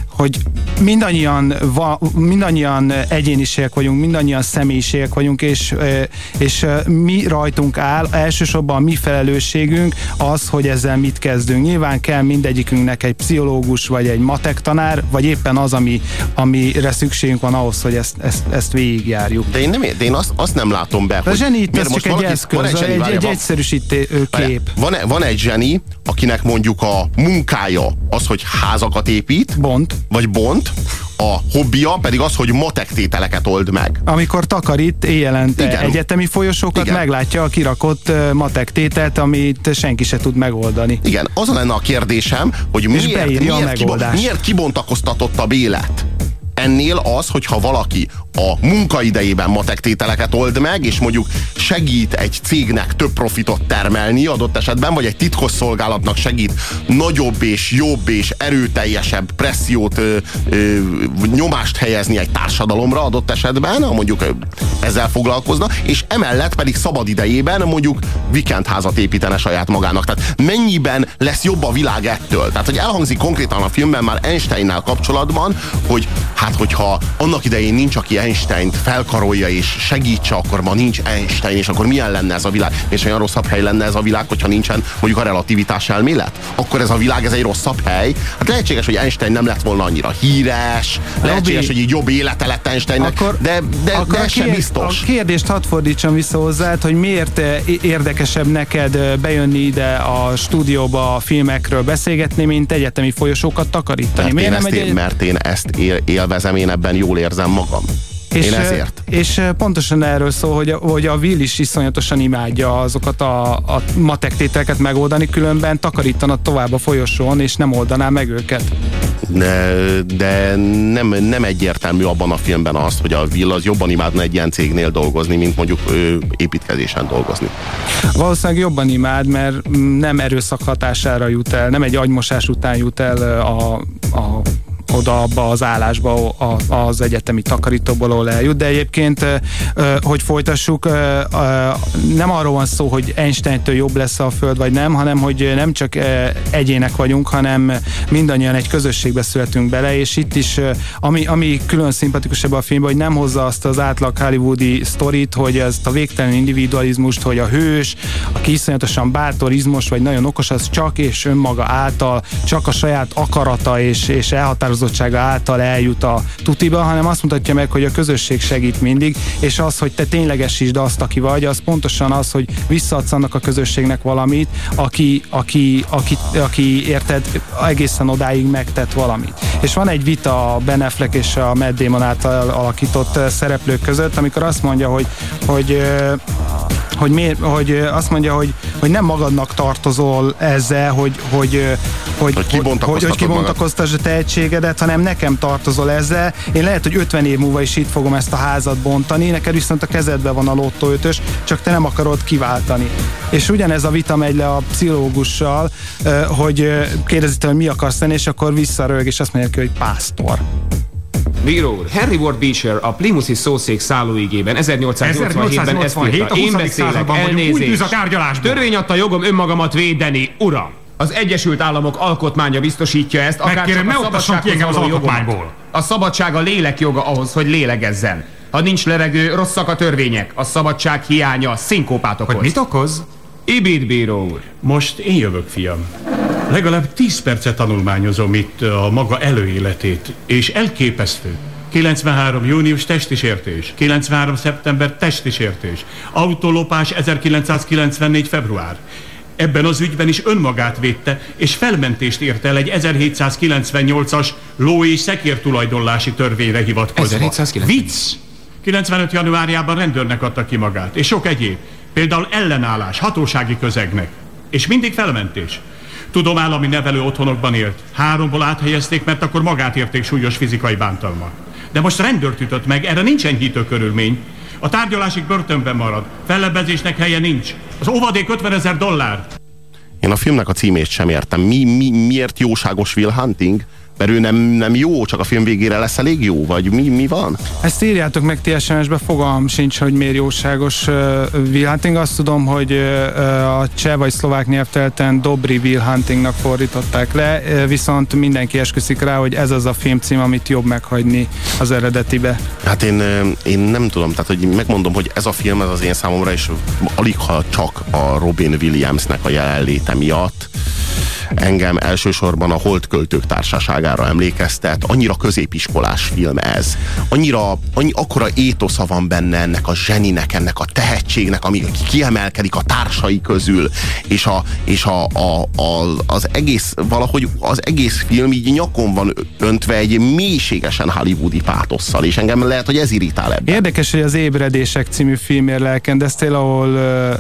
hogy mindannyian, va, mindannyian egyéniségek vagyunk, mindannyian személyiségek vagyunk, és, és mi rajtunk áll, elsősorban a mi felelősségünk az, hogy ezzel mit kezdünk. Nyilván kell mindegyikünknek egy pszichológus, vagy egy matek tanár, vagy éppen az, ami, amire szükségünk van ahhoz, hogy ezt, ezt, ezt végigjárjuk. De én, nem, de én azt, azt nem látom be, a hogy... A zsenit, ez csak egy eszköz, egy, egy, egy egyszerűsítő kép. Van, van egy zseni, akinek mondjuk a munkája az, hogy házakat épít. Bont. Vagy bont. A hobbija pedig az, hogy matektételeket old meg. Amikor takarít éjjelente Igen. egyetemi folyosókat, Igen. meglátja a kirakott matektételt, amit senki se tud megoldani. Igen, az lenne a kérdésem, hogy miért, miért, kibo- miért kibontakoztatottabb élet? Ennél az, hogyha valaki a munkaidejében matektételeket old meg, és mondjuk segít egy cégnek több profitot termelni adott esetben, vagy egy titkosszolgálatnak segít nagyobb és jobb és erőteljesebb pressziót, ö, ö, nyomást helyezni egy társadalomra adott esetben, ha mondjuk ezzel foglalkozna, és emellett pedig szabad idejében mondjuk vikendházat építene saját magának. Tehát mennyiben lesz jobb a világ ettől? Tehát, hogy elhangzik konkrétan a filmben már Einsteinnel kapcsolatban, hogy hát, hogyha annak idején nincs, aki Einstein-t felkarolja és segítse, akkor ma nincs Einstein, és akkor milyen lenne ez a világ? És olyan rosszabb hely lenne ez a világ, hogyha nincsen mondjuk a relativitás elmélet? Akkor ez a világ, ez egy rosszabb hely? Hát lehetséges, hogy Einstein nem lett volna annyira híres, lehetséges, hogy így jobb élete lett Einsteinnek, akkor, de, de, akkor de sem biztos. A kérdést hadd fordítsam vissza hozzád, hogy miért eh, érdekesebb neked eh, bejönni ide a stúdióba a filmekről beszélgetni, mint egyetemi folyosókat takarítani. Mert, én, ezt egy... mert én ezt él, élvezem, én ebben jól érzem magam. És, Én ezért. És pontosan erről szól, hogy, hogy a Will is iszonyatosan imádja azokat a, a matek tételeket megoldani, különben takarítana tovább a folyosón, és nem oldaná meg őket. De, de nem, nem egyértelmű abban a filmben az, hogy a Will az jobban imádna egy ilyen cégnél dolgozni, mint mondjuk ő, építkezésen dolgozni. Valószínűleg jobban imád, mert nem erőszak hatására jut el, nem egy agymosás után jut el a, a oda abba az állásba az egyetemi takarítóból, ahol eljut, de egyébként, hogy folytassuk, nem arról van szó, hogy Einsteintől jobb lesz a Föld, vagy nem, hanem hogy nem csak egyének vagyunk, hanem mindannyian egy közösségbe születünk bele, és itt is, ami, ami külön szimpatikus ebben a filmben, hogy nem hozza azt az átlag hollywoodi sztorit, hogy ezt a végtelen individualizmust, hogy a hős, aki iszonyatosan bátorizmos, vagy nagyon okos, az csak és önmaga által, csak a saját akarata és, és elhatározott határozottsága által eljut a tutiba, hanem azt mutatja meg, hogy a közösség segít mindig, és az, hogy te ténylegesítsd azt, aki vagy, az pontosan az, hogy visszaadsz annak a közösségnek valamit, aki, aki, aki, aki érted, egészen odáig megtett valamit. És van egy vita a Ben Affleck és a Matt Damon által alakított szereplők között, amikor azt mondja, hogy, hogy hogy, miért, hogy azt mondja, hogy, hogy nem magadnak tartozol ezzel, hogy, hogy, hogy, hogy kibontakoztasd a tehetségedet, hanem nekem tartozol ezzel. Én lehet, hogy 50 év múlva is itt fogom ezt a házat bontani, neked viszont a kezedben van a lottó ötös, csak te nem akarod kiváltani. És ugyanez a vita megy le a pszichológussal, hogy kérdezi hogy mi akarsz lenni, és akkor visszarög, és azt mondja, hogy pásztor. Bíró úr, Henry Ward Beecher a Plymouthi szószék szállóigében 1887-ben ezt írta. Én beszélek, elnézést. Törvény adta jogom önmagamat védeni, uram. Az Egyesült Államok alkotmánya biztosítja ezt, akár Megkérem, csak a szabadsághoz való jogomat. A szabadság a lélek joga ahhoz, hogy lélegezzen. Ha nincs levegő, rosszak a törvények. A szabadság hiánya szinkópát okoz. Hogy mit okoz? Ibid, bíró úr. Most én jövök, fiam. Legalább 10 percet tanulmányozom itt a maga előéletét, és elképesztő. 93. június testisértés, 93. szeptember testisértés, autolopás 1994. február. Ebben az ügyben is önmagát védte, és felmentést ért el egy 1798-as ló és szekér tulajdonlási törvényre hivatkozva. 1790. Vicc! 95. januárjában rendőrnek adta ki magát, és sok egyéb. Például ellenállás hatósági közegnek. És mindig felmentés. Tudom, állami nevelő otthonokban élt. Háromból áthelyezték, mert akkor magát érték súlyos fizikai bántalma. De most rendőrt ütött meg, erre nincs enyhítő körülmény. A tárgyalásig börtönben marad. Fellebbezésnek helye nincs. Az óvadék 50 ezer dollár. Én a filmnek a címét sem értem. Mi, mi, miért jóságos Will Hunting? Mert ő nem, nem jó, csak a film végére lesz elég jó, vagy mi, mi van? Ezt írjátok meg ti SMS-be, fogalmam sincs, hogy miért jóságos uh, Will Hunting. Azt tudom, hogy uh, a cseh vagy szlovák nyelvtelten Dobri Will Huntingnak fordították le, uh, viszont mindenki esküszik rá, hogy ez az a filmcím, amit jobb meghagyni az eredetibe. Hát én, én nem tudom, tehát hogy megmondom, hogy ez a film, ez az én számomra, és alig ha csak a Robin Williamsnek a jelenléte miatt, engem elsősorban a Holdköltők társaságára emlékeztet. Annyira középiskolás film ez. Annyira, annyi, akkora étosza van benne ennek a zseninek, ennek a tehetségnek, ami kiemelkedik a társai közül, és, a, és a, a, a, az egész, valahogy az egész film így nyakon van öntve egy mélységesen hollywoodi pátosszal, és engem lehet, hogy ez irritál ebben. Érdekes, hogy az Ébredések című filmért lelkendeztél, ahol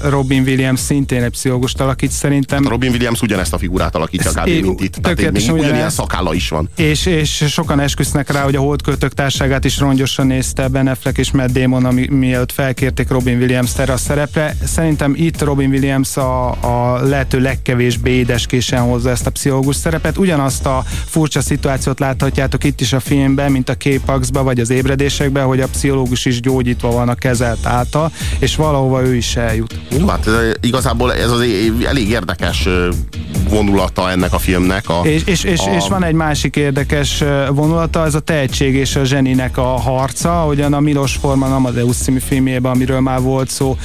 Robin Williams szintén egy pszichológust alakít, szerintem. Hát Robin Williams ugyanezt a figurát alakítja kb. Mint itt. Tehát még ugyanilyen szakálla is van. És, és sokan esküsznek rá, hogy a Holdköltök társágát is rongyosan nézte Ben Affleck és Matt Damon, ami, mielőtt felkérték Robin Williams erre a szerepre. Szerintem itt Robin Williams a, a lehető legkevésbé édeskésen hozza ezt a pszichológus szerepet. Ugyanazt a furcsa szituációt láthatjátok itt is a filmben, mint a Képaxba vagy az ébredésekben, hogy a pszichológus is gyógyítva van a kezelt által, és valahova ő is eljut. Jó, hát igazából ez az elég érdekes vonulata ennek a filmnek. A, és, és, és, a... és van egy másik érdekes vonulata, ez a tehetség és a zseninek a harca, ahogyan a Milos Forman Amadeus című filmjében, amiről már volt szó,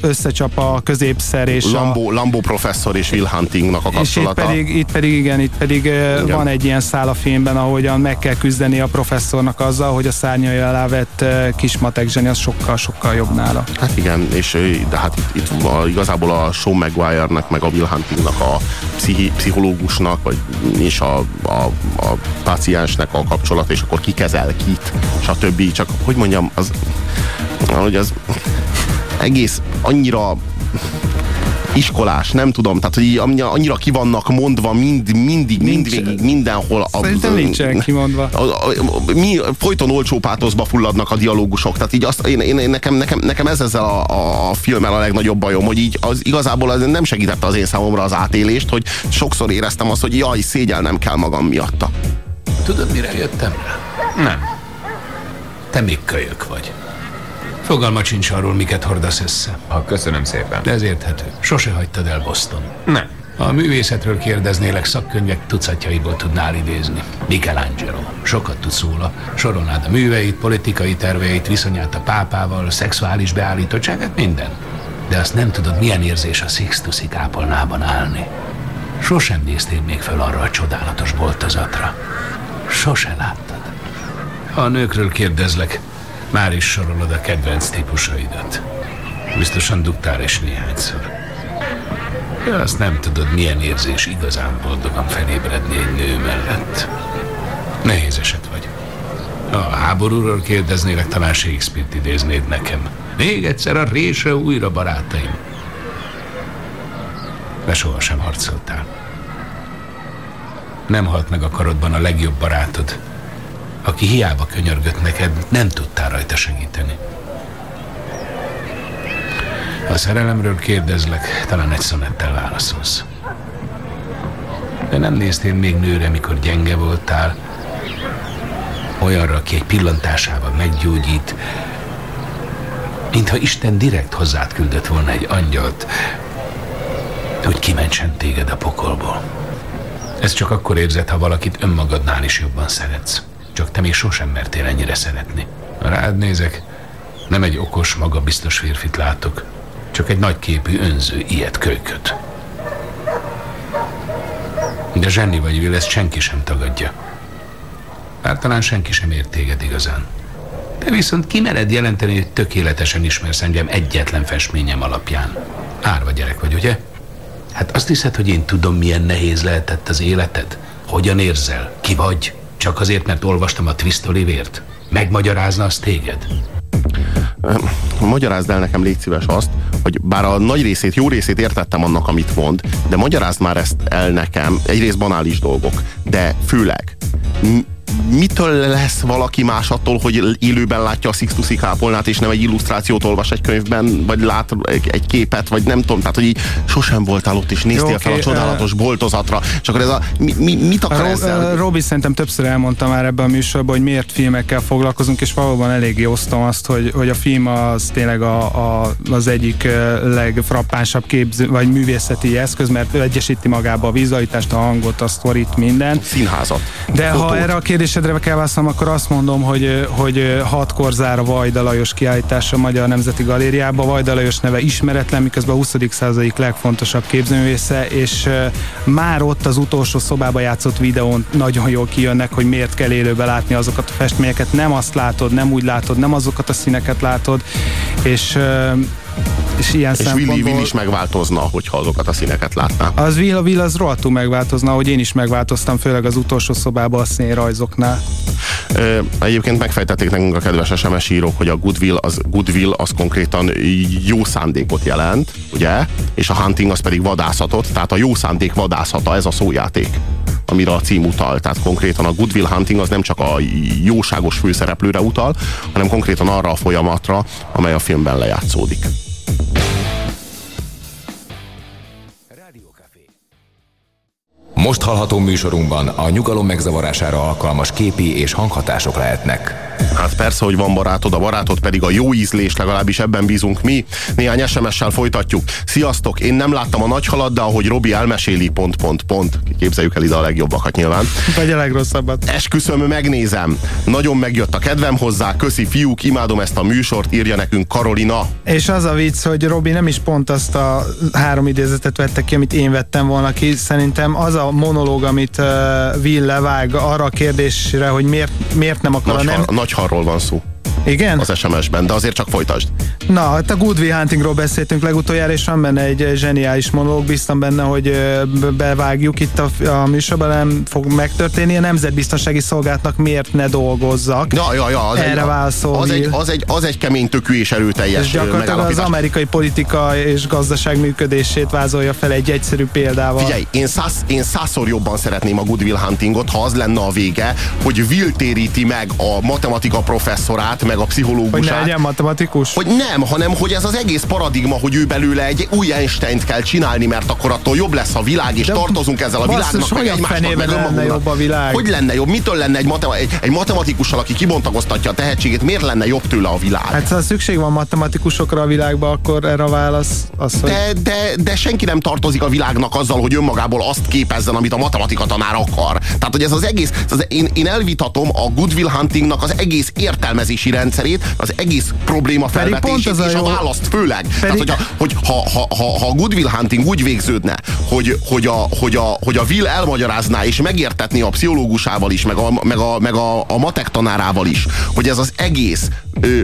összecsap a középszer és Lambo, a... Lambo professzor és Will Huntingnak a kapcsolata. És itt pedig, itt pedig igen, itt pedig igen. van egy ilyen szál a filmben, ahogyan meg kell küzdeni a professzornak azzal, hogy a szárnyai alá vett kismatek zseni az sokkal-sokkal jobb nála. Hát igen, és de hát itt, itt igazából a Sean Maguire-nek meg a Will Hunting magunknak a pszichi, pszichológusnak, vagy és a, a, a páciensnek a kapcsolat, és akkor ki kezel kit, stb. Csak, hogy mondjam, az, hogy az egész annyira iskolás, nem tudom, tehát hogy annyira, annyira ki vannak mondva mind, mindig, mindvégig, mindenhol. Szerintem nincsen kimondva. A, a, a, mi folyton olcsó pátoszba fulladnak a dialógusok, tehát így azt, én, én, nekem, nekem, nekem ez ezzel a, a, a filmmel a legnagyobb bajom, hogy így az, igazából az nem segítette az én számomra az átélést, hogy sokszor éreztem azt, hogy jaj, szégyelnem kell magam miatta. Tudod, mire jöttem rá? Nem. Te még kölyök vagy. Fogalma sincs arról, miket hordasz össze. Ha, köszönöm szépen. De ez érthető. Sose hagytad el Boston. Nem. Ha a művészetről kérdeznélek, szakkönyvek tucatjaiból tudnál idézni. Michelangelo. Sokat tudsz róla. Sorolnád a műveit, politikai terveit, viszonyát a pápával, szexuális beállítottságát, minden. De azt nem tudod, milyen érzés a Sixtusi kápolnában állni. Sosem néztél még fel arra a csodálatos boltozatra. Sose láttad. Ha a nőkről kérdezlek, már is sorolod a kedvenc típusaidat. Biztosan dugtál is néhányszor. De azt nem tudod, milyen érzés igazán boldogan felébredni egy nő mellett. Nehéz eset vagy. Ha a háborúról kérdeznélek, talán Shakespeare-t idéznéd nekem. Még egyszer a résre újra, barátaim. De sohasem harcoltál. Nem halt meg a karodban a legjobb barátod, aki hiába könyörgött neked, nem tudtál rajta segíteni. A szerelemről kérdezlek, talán egy szonettel válaszolsz. De nem néztél még nőre, mikor gyenge voltál, olyanra, aki egy pillantásával meggyógyít, mintha Isten direkt hozzád küldött volna egy angyalt, hogy kimentsen téged a pokolból. Ez csak akkor érzed, ha valakit önmagadnál is jobban szeretsz. Csak te még sosem mertél ennyire szeretni. Rád nézek, nem egy okos, magabiztos férfit látok, csak egy nagyképű, önző, ilyet kölyköt. De zsenni vagy, Will, ezt senki sem tagadja. Bár talán senki sem ért téged igazán. Te viszont kimered jelenteni, hogy tökéletesen ismersz engem egyetlen festményem alapján. Árva gyerek vagy, ugye? Hát azt hiszed, hogy én tudom, milyen nehéz lehetett az életed? Hogyan érzel? Ki vagy? Csak azért, mert olvastam a Twist Olivért? Megmagyarázna azt téged? Magyarázd el nekem, légy szíves azt, hogy bár a nagy részét, jó részét értettem annak, amit mond, de magyarázd már ezt el nekem, egyrészt banális dolgok, de főleg mitől lesz valaki más attól, hogy élőben látja a Sixtusi kápolnát, és nem egy illusztrációt olvas egy könyvben, vagy lát egy, képet, vagy nem tudom, tehát hogy így sosem voltál ott, és néztél Jó, fel okay, a csodálatos uh, boltozatra, és akkor ez a, mi, mi, mit akar Ro- ezzel? Robi szerintem többször elmondta már ebben a műsorban, hogy miért filmekkel foglalkozunk, és valóban eléggé osztom azt, hogy, hogy a film az tényleg a, a, az egyik legfrappánsabb képző, vagy művészeti eszköz, mert egyesíti magába a vizualitást, a hangot, a sztorit, minden. Színházat. De Fotót. ha erre a kérdésedre kell válaszolnom, akkor azt mondom, hogy, hogy hatkor zár a Vajda Lajos kiállítása a Magyar Nemzeti Galériába. Vajda Lajos neve ismeretlen, miközben a 20. századi legfontosabb képzőművésze, és már ott az utolsó szobába játszott videón nagyon jól kijönnek, hogy miért kell élőbe látni azokat a festményeket. Nem azt látod, nem úgy látod, nem azokat a színeket látod, és és ilyen és Willy, Will is megváltozna, hogyha azokat a színeket látná. Az Will, a Will az rohadtul megváltozna, hogy én is megváltoztam, főleg az utolsó szobában a színrajzoknál. E, egyébként megfejtették nekünk a kedves SMS írók, hogy a Goodwill az, Goodwill az konkrétan jó szándékot jelent, ugye? És a hunting az pedig vadászatot, tehát a jó szándék vadászata, ez a szójáték amire a cím utal. Tehát konkrétan a Goodwill Hunting az nem csak a jóságos főszereplőre utal, hanem konkrétan arra a folyamatra, amely a filmben lejátszódik. Most hallható műsorunkban a nyugalom megzavarására alkalmas képi és hanghatások lehetnek. Hát persze, hogy van barátod, a barátod pedig a jó ízlés, legalábbis ebben bízunk mi. Néhány SMS-sel folytatjuk. Sziasztok, én nem láttam a nagy halad, de ahogy Robi elmeséli, pont, pont, pont. Képzeljük el ide a legjobbakat nyilván. Vagy a legrosszabbat. Esküszöm, megnézem. Nagyon megjött a kedvem hozzá, köszi fiúk, imádom ezt a műsort, írja nekünk Karolina. És az a vicc, hogy Robi nem is pont azt a három idézetet vette ki, amit én vettem volna ki. Szerintem az a monológ, amit uh, Will levág arra a kérdésre, hogy miért, miért nem akar nagy, a nem... Nagy harról van szó. Igen? Az SMS-ben, de azért csak folytasd. Na, hát a Good Will Huntingról beszéltünk legutoljára, és van benne egy zseniális monológ, biztam benne, hogy b- bevágjuk itt a, a műsorban, nem fog megtörténni. A Nemzetbiztonsági Szolgálatnak miért ne dolgozzak? Ja, ja, ja, az Erre egy, válaszol az, egy, az, egy, az egy kemény tökű és erőteljes És gyakorlatilag az amerikai politika és gazdaság működését vázolja fel egy egyszerű példával. Figyelj, én, száz, én százszor jobban szeretném a Good Will Huntingot, ha az lenne a vége, hogy Will téríti meg a matematika professzorát, meg a hogy ne pszichológusát. legyen matematikus? Hogy nem, hanem hogy ez az egész paradigma, hogy ő belőle egy új Einsteint kell csinálni, mert akkor attól jobb lesz a világ, és De tartozunk ezzel a basszus, világnak, meg hogyan egymásnak, meg lenne jobb a világ? Hogy lenne jobb? Mitől lenne egy, matema- egy, egy matematikussal, aki kibontakoztatja a tehetségét, miért lenne jobb tőle a világ? Hát ha szükség van matematikusokra a világban, akkor erre a válasz az, hogy... De, de, de senki nem tartozik a világnak azzal, hogy önmagából azt képezzen, amit a matematika tanár akar. Tehát, hogy ez az egész, ez az, én, én elvitatom a Good Will Huntingnak az egész értelmezési rendszerét, az egész probléma felvetését és a választ főleg. Tehát, Pedig- hogyha, hogy ha, ha, ha, ha a Good Will Hunting úgy végződne, hogy, hogy, a, hogy, a, hogy a Will elmagyarázná és megértetné a pszichológusával is, meg a, meg a, meg a, a matek tanárával is, hogy ez az egész ö,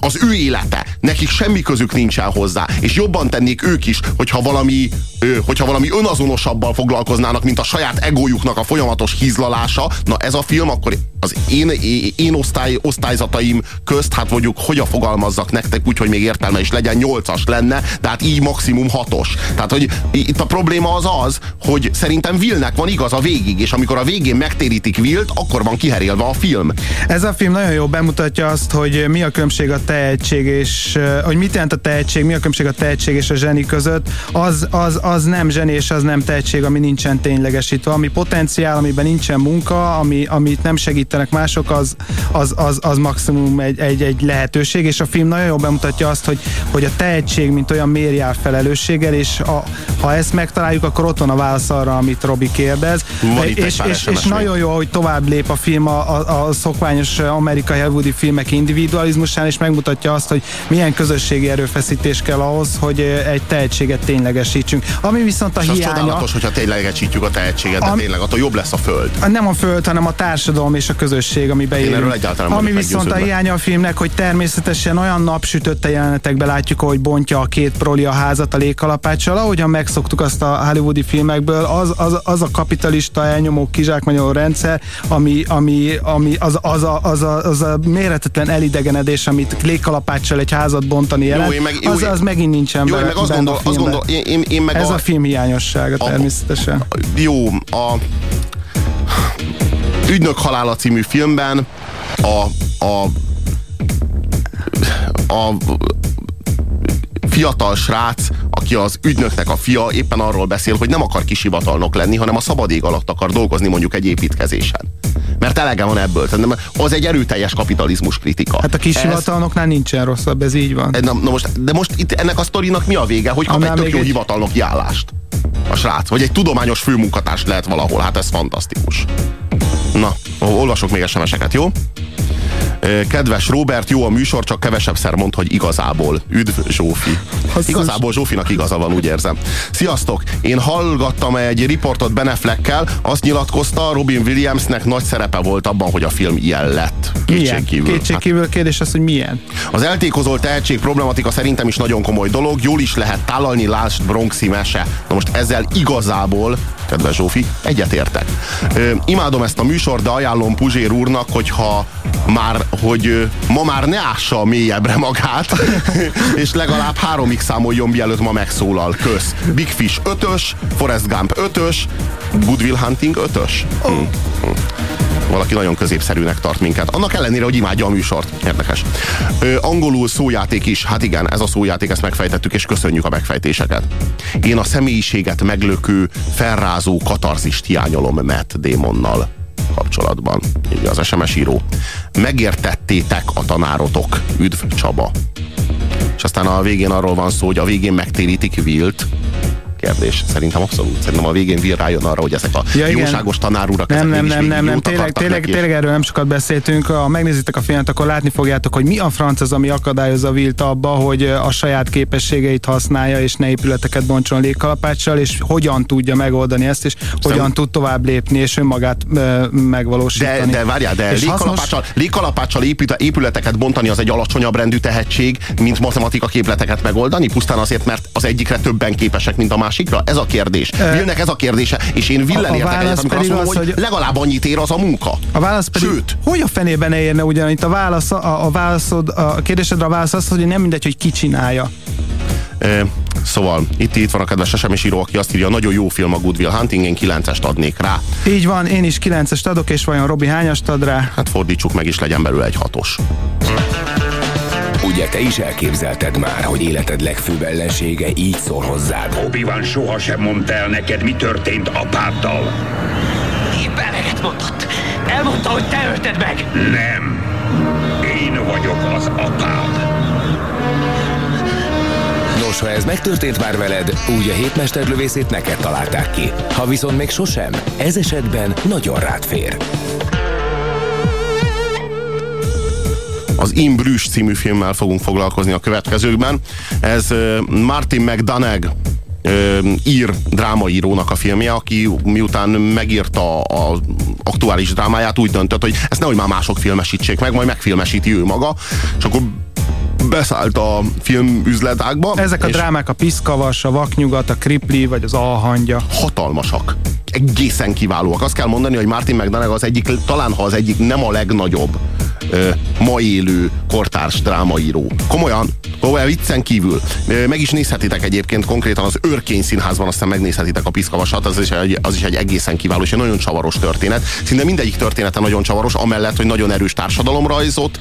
az ő élete, nekik semmi közük nincsen hozzá, és jobban tennék ők is, hogyha valami, ö, hogyha valami önazonosabbal foglalkoznának, mint a saját egójuknak a folyamatos hízlalása. Na ez a film akkor az én, én, osztály, osztályzataim közt, hát mondjuk hogyan fogalmazzak nektek úgy, hogy még értelme is legyen, nyolcas lenne, de hát így maximum hatos. Tehát, hogy itt a probléma az az, hogy szerintem Willnek van igaz a végig, és amikor a végén megtérítik Willt, akkor van kiherélve a film. Ez a film nagyon jól bemutatja azt, hogy mi a különbség a tehetség és hogy mit jelent a tehetség, mi a különbség a tehetség és a zseni között. Az, az, az nem zseni és az nem tehetség, ami nincsen ténylegesítve. Ami potenciál, amiben nincsen munka, ami, amit nem segítenek mások, az, az, az, az maximum egy, egy, egy lehetőség, és a film nagyon jól bemutatja azt, hogy, hogy a tehetség, mint olyan miért jár felelősséggel, és a, ha ezt megtaláljuk, akkor ott van a válasz arra, amit Robi kérdez. Van és, és, és még. nagyon jó, hogy tovább lép a film a, a, a szokványos amerikai hollywoodi filmek individualizmusán, és megmutatja azt, hogy milyen közösségi erőfeszítés kell ahhoz, hogy egy tehetséget ténylegesítsünk. Ami viszont a És az hiánya, csodálatos, hogyha ténylegesítjük a tehetséget, de Am- tényleg attól jobb lesz a föld. nem a föld, hanem a társadalom és a közösség, egyáltalán nem Ami viszont a hiánya a filmnek, hogy természetesen olyan napsütötte jelenetekben látjuk, hogy bontja a két proli a házat a légkalapáccsal, ahogyan megszoktuk azt a hollywoodi filmekből, az, az, az a kapitalista elnyomó kizsákmányoló rendszer, ami, ami, ami az, az, a, az, a, az a méretetlen elidegenedés, amit légkalapáccsal egy házat bontani jelent, én meg- jó, az, az megint nincsen Jó, bele- meg azt gondol, a azt gondol, én, én, én meg Ez a, a film hiányossága a- természetesen. jó, a Ügynök halála című filmben a, a, a fiatal srác, aki az ügynöknek a fia, éppen arról beszél, hogy nem akar kisivatalnok lenni, hanem a szabad ég alatt akar dolgozni mondjuk egy építkezésen. Mert elege van ebből. Nem- Az egy erőteljes kapitalizmus kritika. Hát a kis Ez- hivatalnoknál nincsen rosszabb, ez így van. Na, na most, de most itt ennek a sztorinak mi a vége, hogy kap Annál egy tök jó egy- hivatalnoki állást? A srác. Vagy egy tudományos főmunkatárs lehet valahol. Hát ez fantasztikus. Na, olvasok még SMS-eket, jó? Kedves Robert, jó a műsor, csak kevesebbszer mond, hogy igazából. Üdv Zsófi. Igazából Zsófinak igaza van, úgy érzem. Sziasztok! Én hallgattam egy riportot Ben Affleckkel, azt nyilatkozta, Robin Williamsnek nagy szerepe volt abban, hogy a film ilyen lett. Milyen? Kétségkívül. Hát- Kétségkívül kérdés az, hogy milyen. Az eltékozolt tehetség problematika szerintem is nagyon komoly dolog, jól is lehet tálalni, lásd Bronxi mese. Na most ezzel igazából, kedves Zsófi, egyetértek. Ö, imádom ezt a műsort, de ajánlom Puzsér úrnak, hogyha már, hogy ma már ne ássa mélyebbre magát, [laughs] és legalább háromig számoljon, mielőtt ma megszólal. Kösz. Big Fish 5-ös, Forrest Gump 5-ös, Good Will Hunting 5-ös. Hm. Hm. Valaki nagyon középszerűnek tart minket. Annak ellenére, hogy imádja a műsort. Érdekes. Ö, angolul szójáték is. Hát igen, ez a szójáték, ezt megfejtettük, és köszönjük a megfejtéseket. Én a személyiséget meglökő, felrázó katarzist hiányolom Matt Damonnal kapcsolatban. Így az SMS író. Megértettétek a tanárotok. Üdv Csaba. És aztán a végén arról van szó, hogy a végén megtérítik Wilt, kérdés. Szerintem abszolút. Szerintem a végén Will rájön arra, hogy ezek a ja, jóságos tanárurak nem, nem, nem, nem, nem, tényleg, tényleg, tényleg erről nem sokat beszéltünk. Ha megnézitek a filmet, akkor látni fogjátok, hogy mi a franc az, ami akadályozza Wilt abba, hogy a saját képességeit használja, és ne épületeket bontson légkalapáccsal, és hogyan tudja megoldani ezt, és hogyan tud tovább lépni, és önmagát ö, megvalósítani. De, de várjál, de légkalapáccsal, légkalapáccsal épüte, épületeket bontani az egy alacsonyabb rendű tehetség, mint matematika képleteket megoldani, pusztán azért, mert az egyikre többen képesek, mint a másikra? Ez a kérdés. Willnek ez a kérdése, és én Willen a értek egyet, amikor azt mondom, az, hogy legalább annyit ér az a munka. A válasz pedig, Sőt. hogy a fenében ne érne ugyanitt? A, válasz, a, a, válaszod, a kérdésedre a válasz az, hogy nem mindegy, hogy ki csinálja. E, szóval itt, itt van a kedves SMS író, aki azt írja, nagyon jó film a Good Will Hunting, én 9-est adnék rá. Így van, én is 9-est adok, és vajon Robi hányast ad rá? Hát fordítsuk meg, és legyen belőle egy hatos. Ugye te is elképzelted már, hogy életed legfőbb ellensége így szól hozzád. Obi-Wan sohasem mondta el neked, mi történt apáddal. Éppen eleget mondott. Elmondta, hogy te ölted meg. Nem. Én vagyok az apád. Nos, ha ez megtörtént már veled, úgy a hétmesterlövészét neked találták ki. Ha viszont még sosem, ez esetben nagyon rád fér. Az In Bruges című filmmel fogunk foglalkozni a következőkben. Ez Martin McDonagh ír drámaírónak a filmje, aki miután megírta az aktuális drámáját, úgy döntött, hogy ezt nehogy már mások filmesítsék meg, majd megfilmesíti ő maga, és akkor beszállt a filmüzletákba. Ezek a drámák a Piszkavas, a Vaknyugat, a Kripli, vagy az Alhangya. hatalmasak. Egészen kiválóak. Azt kell mondani, hogy Martin McDonagh az egyik, talán ha az egyik nem a legnagyobb ö, ma élő kortárs drámaíró. Komolyan, komolyan viccen kívül. Meg is nézhetitek egyébként konkrétan az Örkény Színházban, aztán megnézhetitek a Piszkavasat, az is, egy, az is egy egészen kiváló és egy nagyon csavaros történet. Szinte mindegyik története nagyon csavaros, amellett, hogy nagyon erős társadalomrajzot,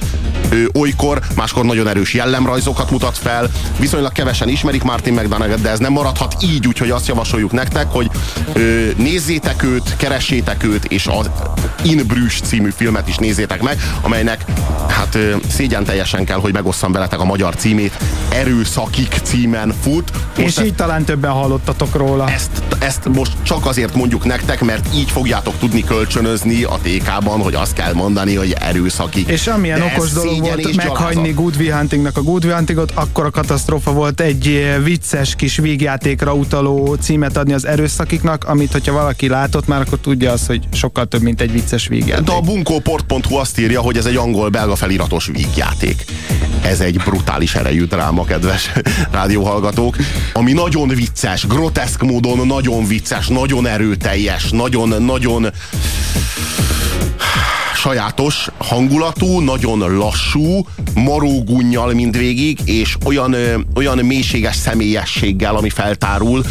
ö, olykor, máskor nagyon erős jellemrajzokat mutat fel. Viszonylag kevesen ismerik Martin McDonagh, de ez nem maradhat így, úgyhogy azt javasoljuk nektek, hogy ö, nézzétek őt, keressétek őt, és az In Bruges című filmet is nézzétek meg, amelynek hát szégyen teljesen kell, hogy megosszam veletek a magyar címét. Erőszakik címen fut. És így talán többen hallottatok róla. Ezt, ezt most csak azért mondjuk nektek, mert így fogjátok tudni kölcsönözni a TK-ban, hogy azt kell mondani, hogy erőszakik. És amilyen De okos dolog volt meghagyni. Good Huntingnak a Good Huntingot, akkor a katasztrófa volt egy vicces kis vígjátékra utaló címet adni az erőszakiknak, amit hogyha valaki látott már, akkor tudja azt, hogy sokkal több, mint egy vicces vígjáték. De a bunkóport.hu azt írja, hogy ez egy angol-belga feliratos vígjáték. Ez egy brutális erejű dráma, kedves [laughs] rádióhallgatók, ami nagyon vicces, groteszk módon nagyon vicces, nagyon erőteljes, nagyon-nagyon sajátos hangulatú, nagyon lassú, marógunnyal mindvégig, és olyan, olyan mélységes személyességgel, ami feltárul,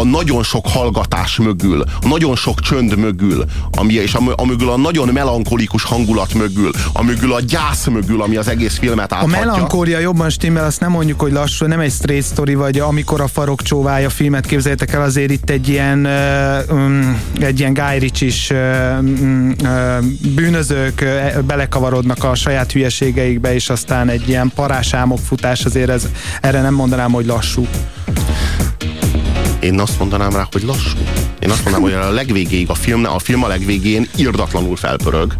a nagyon sok hallgatás mögül, a nagyon sok csönd mögül, ami, és a, a mögül a nagyon melankolikus hangulat mögül, a mögül a gyász mögül, ami az egész filmet A áthatja. melankólia jobban stimmel, azt nem mondjuk, hogy lassú, nem egy straight story, vagy amikor a farok csóvája filmet képzeljétek el, azért itt egy ilyen, um, egy ilyen Guy Ritchie-s uh, bűnözők belekavarodnak a saját hülyeségeikbe, és aztán egy ilyen parásámok futás, azért ez, erre nem mondanám, hogy lassú. Én azt mondanám rá, hogy lassú. Én azt mondanám, hogy a legvégéig a film, a film a legvégén irdatlanul felpörög.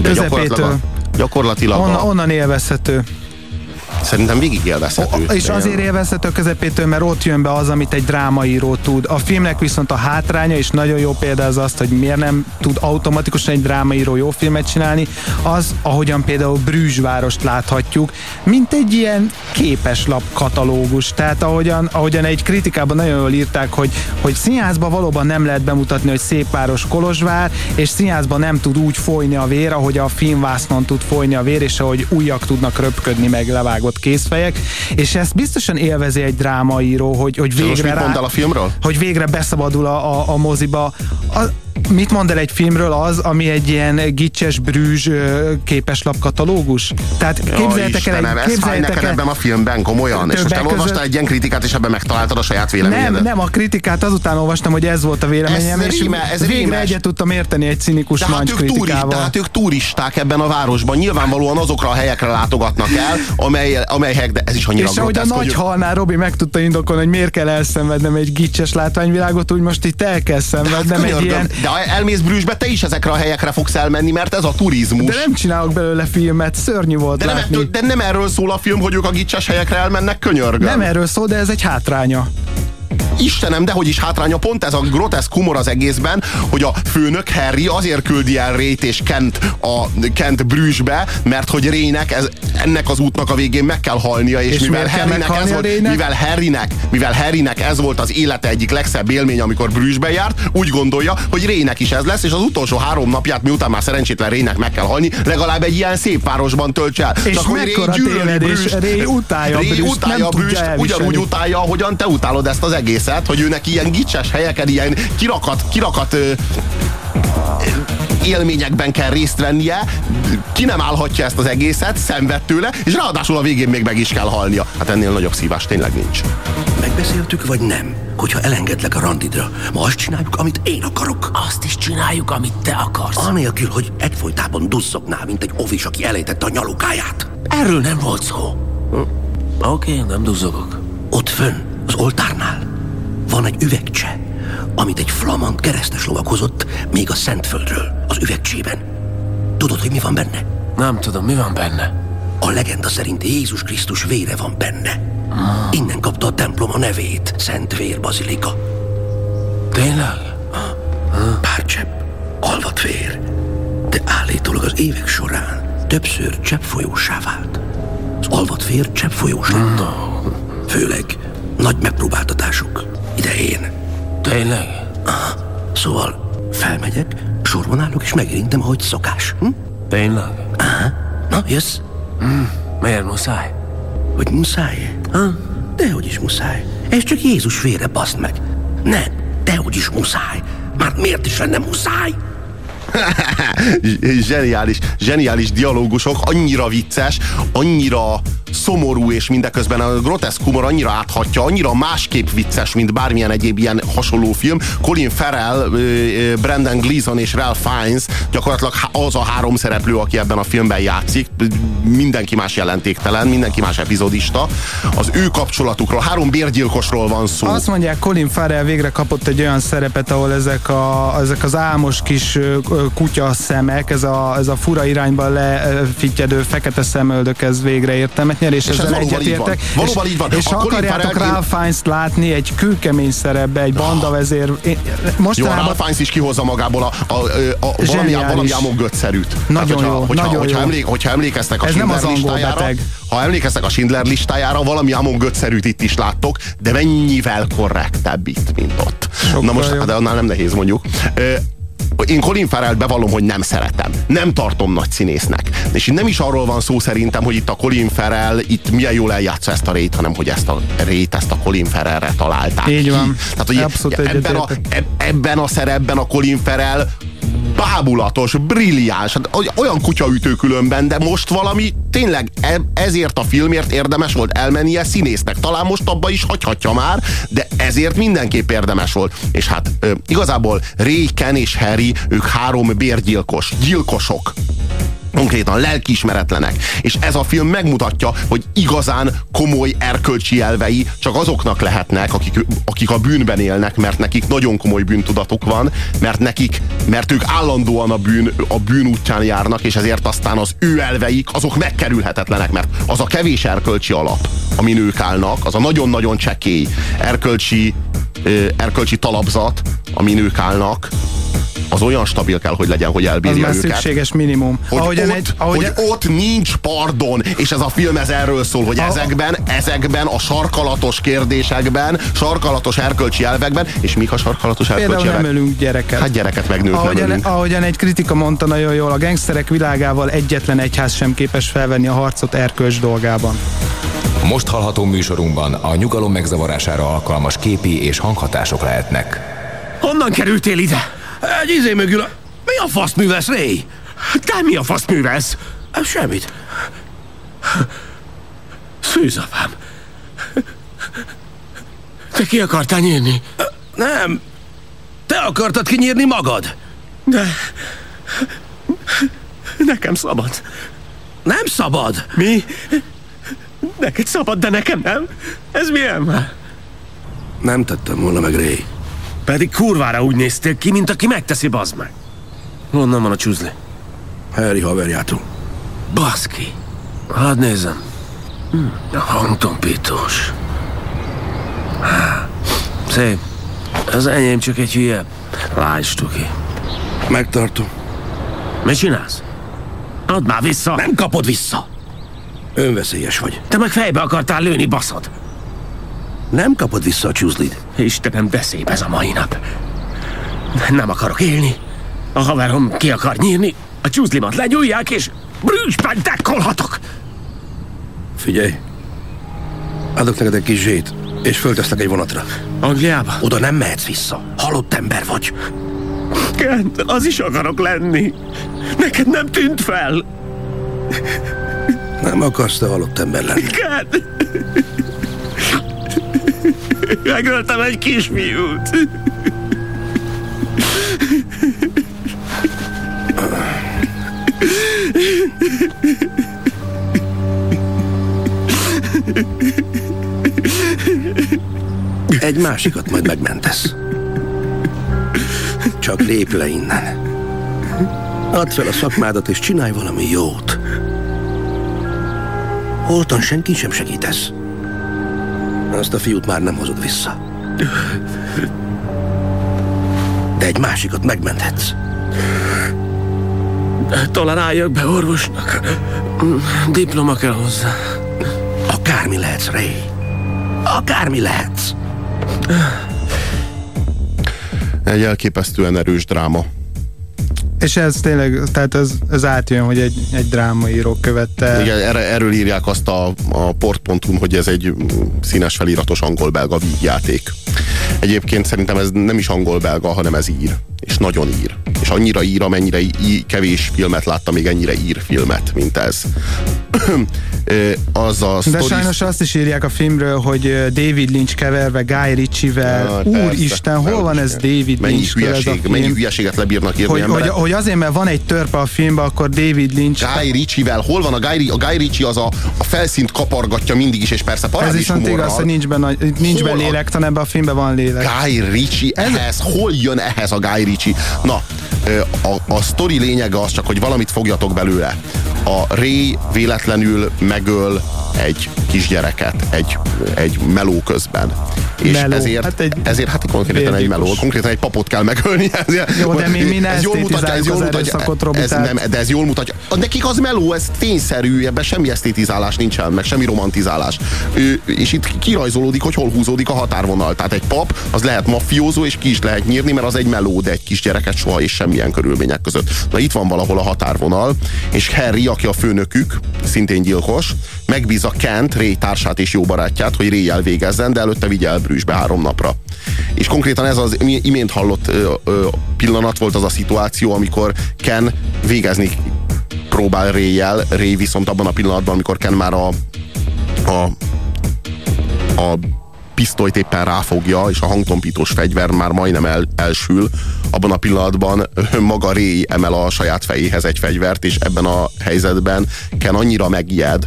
De Közepétől. gyakorlatilag, a, gyakorlatilag Onna, a, onnan élvezhető. Szerintem végig élvezhető. És azért élvezhető közepétől, mert ott jön be az, amit egy drámaíró tud. A filmnek viszont a hátránya, és nagyon jó példa az azt, hogy miért nem tud automatikusan egy drámaíró jó filmet csinálni, az, ahogyan például Brűzs várost láthatjuk, mint egy ilyen képeslap katalógus. Tehát ahogyan, ahogyan egy kritikában nagyon jól írták, hogy, hogy színházban valóban nem lehet bemutatni, hogy szép város Kolozsvár, és színházban nem tud úgy folyni a vér, ahogy a filmvásznon tud folyni a vér, és ahogy újak tudnak röpködni meg levágott készfejek, és ezt biztosan élvezi egy drámaíró, hogy, hogy végre el a filmről? hogy végre beszabadul a, a, a moziba. A, mit mond el egy filmről az, ami egy ilyen gicses brűzs képeslap katalógus? Tehát képzeljétek Istenem, el, egy, ez fáj képzeljétek neked el, ebben a filmben, komolyan. És most elolvastál között- egy ilyen kritikát, és ebben megtaláltad a saját véleményedet? nem, nem, a kritikát azután olvastam, hogy ez volt a véleményem, Ez és ríme- ez végre rímes. egyet tudtam érteni egy cinikus De hát, ők turi, kritikával. de hát ők turisták ebben a városban. Nyilvánvalóan azokra a helyekre látogatnak el, amely, amely helyek, de ez is annyira és ahogy a nagy halnál Robi meg tudta indokolni, hogy miért kell elszenvednem egy gicses látványvilágot, úgy most itt el kell szenvednem egy ilyen... De elmész Brüsszbe, te is ezekre a helyekre fogsz elmenni, mert ez a turizmus. De nem csinálok belőle filmet, szörnyű volt de, nem, látni. ettől- de nem erről szól a film, hogy ők a gicses helyekre elmennek, könyörgöm. Nem erről szól, de ez egy hátránya. Istenem, de hogy is hátránya pont ez a groteszk humor az egészben, hogy a főnök Harry azért küldi el Rét és Kent a Kent Brüsszbe, mert hogy Rének ez, ennek az útnak a végén meg kell halnia, és, És mivel Harrynek, ez volt, mivel, Harrynek, mivel Harrynek ez volt az élete egyik legszebb élmény, amikor Brüsszbe járt, úgy gondolja, hogy Rének is ez lesz, és az utolsó három napját, miután már szerencsétlen Rének meg kell halni, legalább egy ilyen szép városban töltse el. És Csak mekkora tévedés. Ray utálja Brüsst, utálja elviselni. ugyanúgy utálja, ahogyan te utálod ezt az egészet, hogy őnek ilyen gicses helyeken, ilyen kirakat, kirakat ö, élményekben kell részt vennie, ki nem állhatja ezt az egészet, szenved tőle, és ráadásul a végén még meg is kell halnia. Hát ennél nagyobb szívás tényleg nincs. Megbeszéltük, vagy nem? Hogyha elengedlek a randidra, ma azt csináljuk, amit én akarok. Azt is csináljuk, amit te akarsz. Anélkül, hogy egyfolytában duzzognál, mint egy ovis, aki elejtette a nyalukáját. Erről nem volt szó. Oké, okay, nem duzzogok. Ott fönn, az oltárnál van egy üvegcse, amit egy flamand keresztes lovag hozott még a Szentföldről, az üvegcsében. Tudod, hogy mi van benne? Nem tudom, mi van benne? A legenda szerint Jézus Krisztus vére van benne. Innen kapta a templom a nevét, Szent Vér Bazilika. Tényleg? Pár csepp, alvat vér, de állítólag az évek során többször cseppfolyósá vált. Az alvat vér cseppfolyós lett. Főleg nagy megpróbáltatások idején. Tényleg? Aha. Szóval felmegyek, sorban állok és megérintem, ahogy szokás. Hm? Tényleg? Aha. Na, jössz? Hm. Miért muszáj? Hogy muszáj? Ha? Dehogy is muszáj. Ez csak Jézus vére, baszd meg. Nem, dehogy is muszáj. Már miért is lenne muszáj? [laughs] zseniális, zseniális dialógusok, annyira vicces, annyira szomorú, és mindeközben a groteszk humor annyira áthatja, annyira másképp vicces, mint bármilyen egyéb ilyen hasonló film. Colin Farrell, Brendan Gleeson és Ralph Fiennes gyakorlatilag az a három szereplő, aki ebben a filmben játszik. Mindenki más jelentéktelen, mindenki más epizodista. Az ő kapcsolatukról, három bérgyilkosról van szó. Azt mondják, Colin Farrell végre kapott egy olyan szerepet, ahol ezek, a, ezek az álmos kis kutya szemek, ez a, ez a fura irányba lefityedő fekete szemöldök, ez végre értelmet nyer, és, És ez ezzel egyetértek. Valóban és, így van. És A ha akarjátok Farrell- Ralph Fiennes-t látni egy kőkemény szerepbe, egy bandavezér, én- Jó, mostanában Ralph Fiennes is kihozza magából a, a, a, a valami, valami álmok götszerűt. Nagyon hogyha, jó, hogyha, nagyon hogyha, jó. Emlék, hogyha emlékeztek a Ez nem az listájára, beteg. ha emlékeztek a Schindler listájára, valami álmok götszerűt itt is láttok, de mennyivel korrektebb itt, mint ott. Na most, jobb. de annál nem nehéz mondjuk. Én Colin Farrell bevallom, hogy nem szeretem. Nem tartom nagy színésznek. És itt nem is arról van szó szerintem, hogy itt a Colin Farrell itt milyen jól eljátsza ezt a rét, hanem hogy ezt a rét, ezt a Colin Farrellre találták Így ki. van. Tehát, hogy Abszolút ebben, a, ebben a szerepben a Colin Farrell bábulatos, brilliáns, hát oly- olyan kutyaütő különben, de most valami tényleg e- ezért a filmért érdemes volt elmennie színésznek. Talán most abba is hagyhatja már, de ezért mindenképp érdemes volt. És hát igazából Ray, Ken és Harry, ők három bérgyilkos, gyilkosok konkrétan lelkiismeretlenek. És ez a film megmutatja, hogy igazán komoly erkölcsi elvei csak azoknak lehetnek, akik, akik a bűnben élnek, mert nekik nagyon komoly bűntudatuk van, mert nekik, mert ők állandóan a bűn, a bűn útján járnak, és ezért aztán az ő elveik, azok megkerülhetetlenek, mert az a kevés erkölcsi alap, amin ők állnak, az a nagyon-nagyon csekély erkölcsi, ö, erkölcsi talapzat, amin ők állnak, az olyan stabil kell, hogy legyen, hogy az elbírja már őket. szükséges minimum. Hogy, Ahogyan ott, egy, ahogy, hogy ott nincs pardon, és ez a film ez erről szól, hogy ezekben, ezekben a sarkalatos kérdésekben, sarkalatos erkölcsi elvekben, és mik a sarkalatos erkölcsi Például nem elvek? ölünk gyereket. Hát gyereket meg nőt nem ahogyan, ölünk. ahogyan egy kritika mondta nagyon jól, a gengszterek világával egyetlen egyház sem képes felvenni a harcot erkölcs dolgában. Most hallható műsorunkban a nyugalom megzavarására alkalmas képi és hanghatások lehetnek. Honnan kerültél ide? Egy izé mögül a... Mi a fasz művesz, Ray? Te mi a fasz művelsz? Semmit. Szűzapám. Te ki akartál nyírni? Nem. Te akartad kinyírni magad. De... Nekem szabad. Nem szabad. Mi? Neked szabad, de nekem nem? Ez milyen már? Nem tettem volna meg, Ray. Pedig kurvára úgy néztél ki, mint aki megteszi, bazd meg. Honnan van a csúzli? Harry haverjától. Baszki. Hadd nézem. Hm, A hangtompítós. Szép. Az enyém csak egy hülye. Lájts, Tuki. Megtartom. Mit csinálsz? Add már vissza! Nem kapod vissza! Önveszélyes vagy. Te meg fejbe akartál lőni, baszod! Nem kapod vissza a csúzlid. Istenem, de szép ez a mai nap. Nem akarok élni. A haverom ki akar nyírni, a csúzlimat legyújják, és brűsben dekkolhatok! Figyelj. Adok neked egy kis zsét, és fölteszlek egy vonatra. Angliába? Oda nem mehetsz vissza. Halott ember vagy. Kent, az is akarok lenni. Neked nem tűnt fel. Nem akarsz te halott ember lenni. Kent! Megöltem egy kisfiút. Egy másikat majd megmentesz. Csak lép le innen. Add fel a szakmádat, és csinálj valami jót. Holtan senki sem segítesz. Azt a fiút már nem hozod vissza. De egy másikat megmenthetsz. Toleráljak be orvosnak. Diploma kell hozzá. Akármi lehetsz, Ray. Akármi lehetsz. Egy elképesztően erős dráma. És ez tényleg, tehát ez, ez átjön, hogy egy, egy drámaíró követte. Igen, erre, erről írják azt a, a port.hu, hogy ez egy színes feliratos angol-belga vígjáték. Egyébként szerintem ez nem is angol-belga, hanem ez ír. Nagyon ír. És annyira ír, amennyire í, kevés filmet láttam még ennyire ír filmet, mint ez. [clears throat] az a De stories... sajnos azt is írják a filmről, hogy David Lynch keverve Guy Ritchie-vel. Ja, Úristen, hol van ez David mennyi Lynch? hülyeség, mennyi hülyeséget lebírnak írni hogy, hogy, emberek. hogy azért, mert van egy törpe a filmben, akkor David Lynch... Guy Ritchie-vel, hol van a Guy, a Guy Ritchie az a, a felszínt kapargatja mindig is, és persze Ez parádés viszont humorral. igaz, hogy nincs benne, nincs benne a- lélektan, ebben a filmben van lélek. Guy Ritchie ehhez, hol jön ehhez a Guy Ritchie? Na, ö, a, a sztori lényege az csak, hogy valamit fogjatok belőle. A Ray véletlenül megöl egy kisgyereket egy, egy meló közben. És Meló. ezért, Hát egy ezért hát konkrétan egy vértikus. meló, konkrétan egy papot kell megölni. [laughs] Ez, Jó, de mi- mi ne ez jól mutatja, ez jól mutatja, ez nem, de ez jól mutatja. Nekik az meló, ez tényszerű, ebben semmi esztétizálás nincsen, meg semmi romantizálás. Ő, és itt kirajzolódik, hogy hol húzódik a határvonal. Tehát egy pap, az lehet maffiózó, és ki is lehet nyírni, mert az egy meló, de egy kisgyereket soha és semmilyen körülmények között. Na itt van valahol a határvonal, és Harry, aki a főnökük, szintén gyilkos, megbízza Kent, Ray társát és jó barátját, hogy Ray-jel végezzen, de előtte vigye el Brüsszbe három napra. És konkrétan ez az imént hallott ö, ö, pillanat volt az a szituáció, amikor Ken végezni próbál Ray-jel, Ray viszont abban a pillanatban, amikor Ken már a, a, a pisztolyt éppen ráfogja, és a hangtompítós fegyver már majdnem el, elsül, abban a pillanatban [laughs] maga Ray emel a saját fejéhez egy fegyvert, és ebben a helyzetben Ken annyira megijed,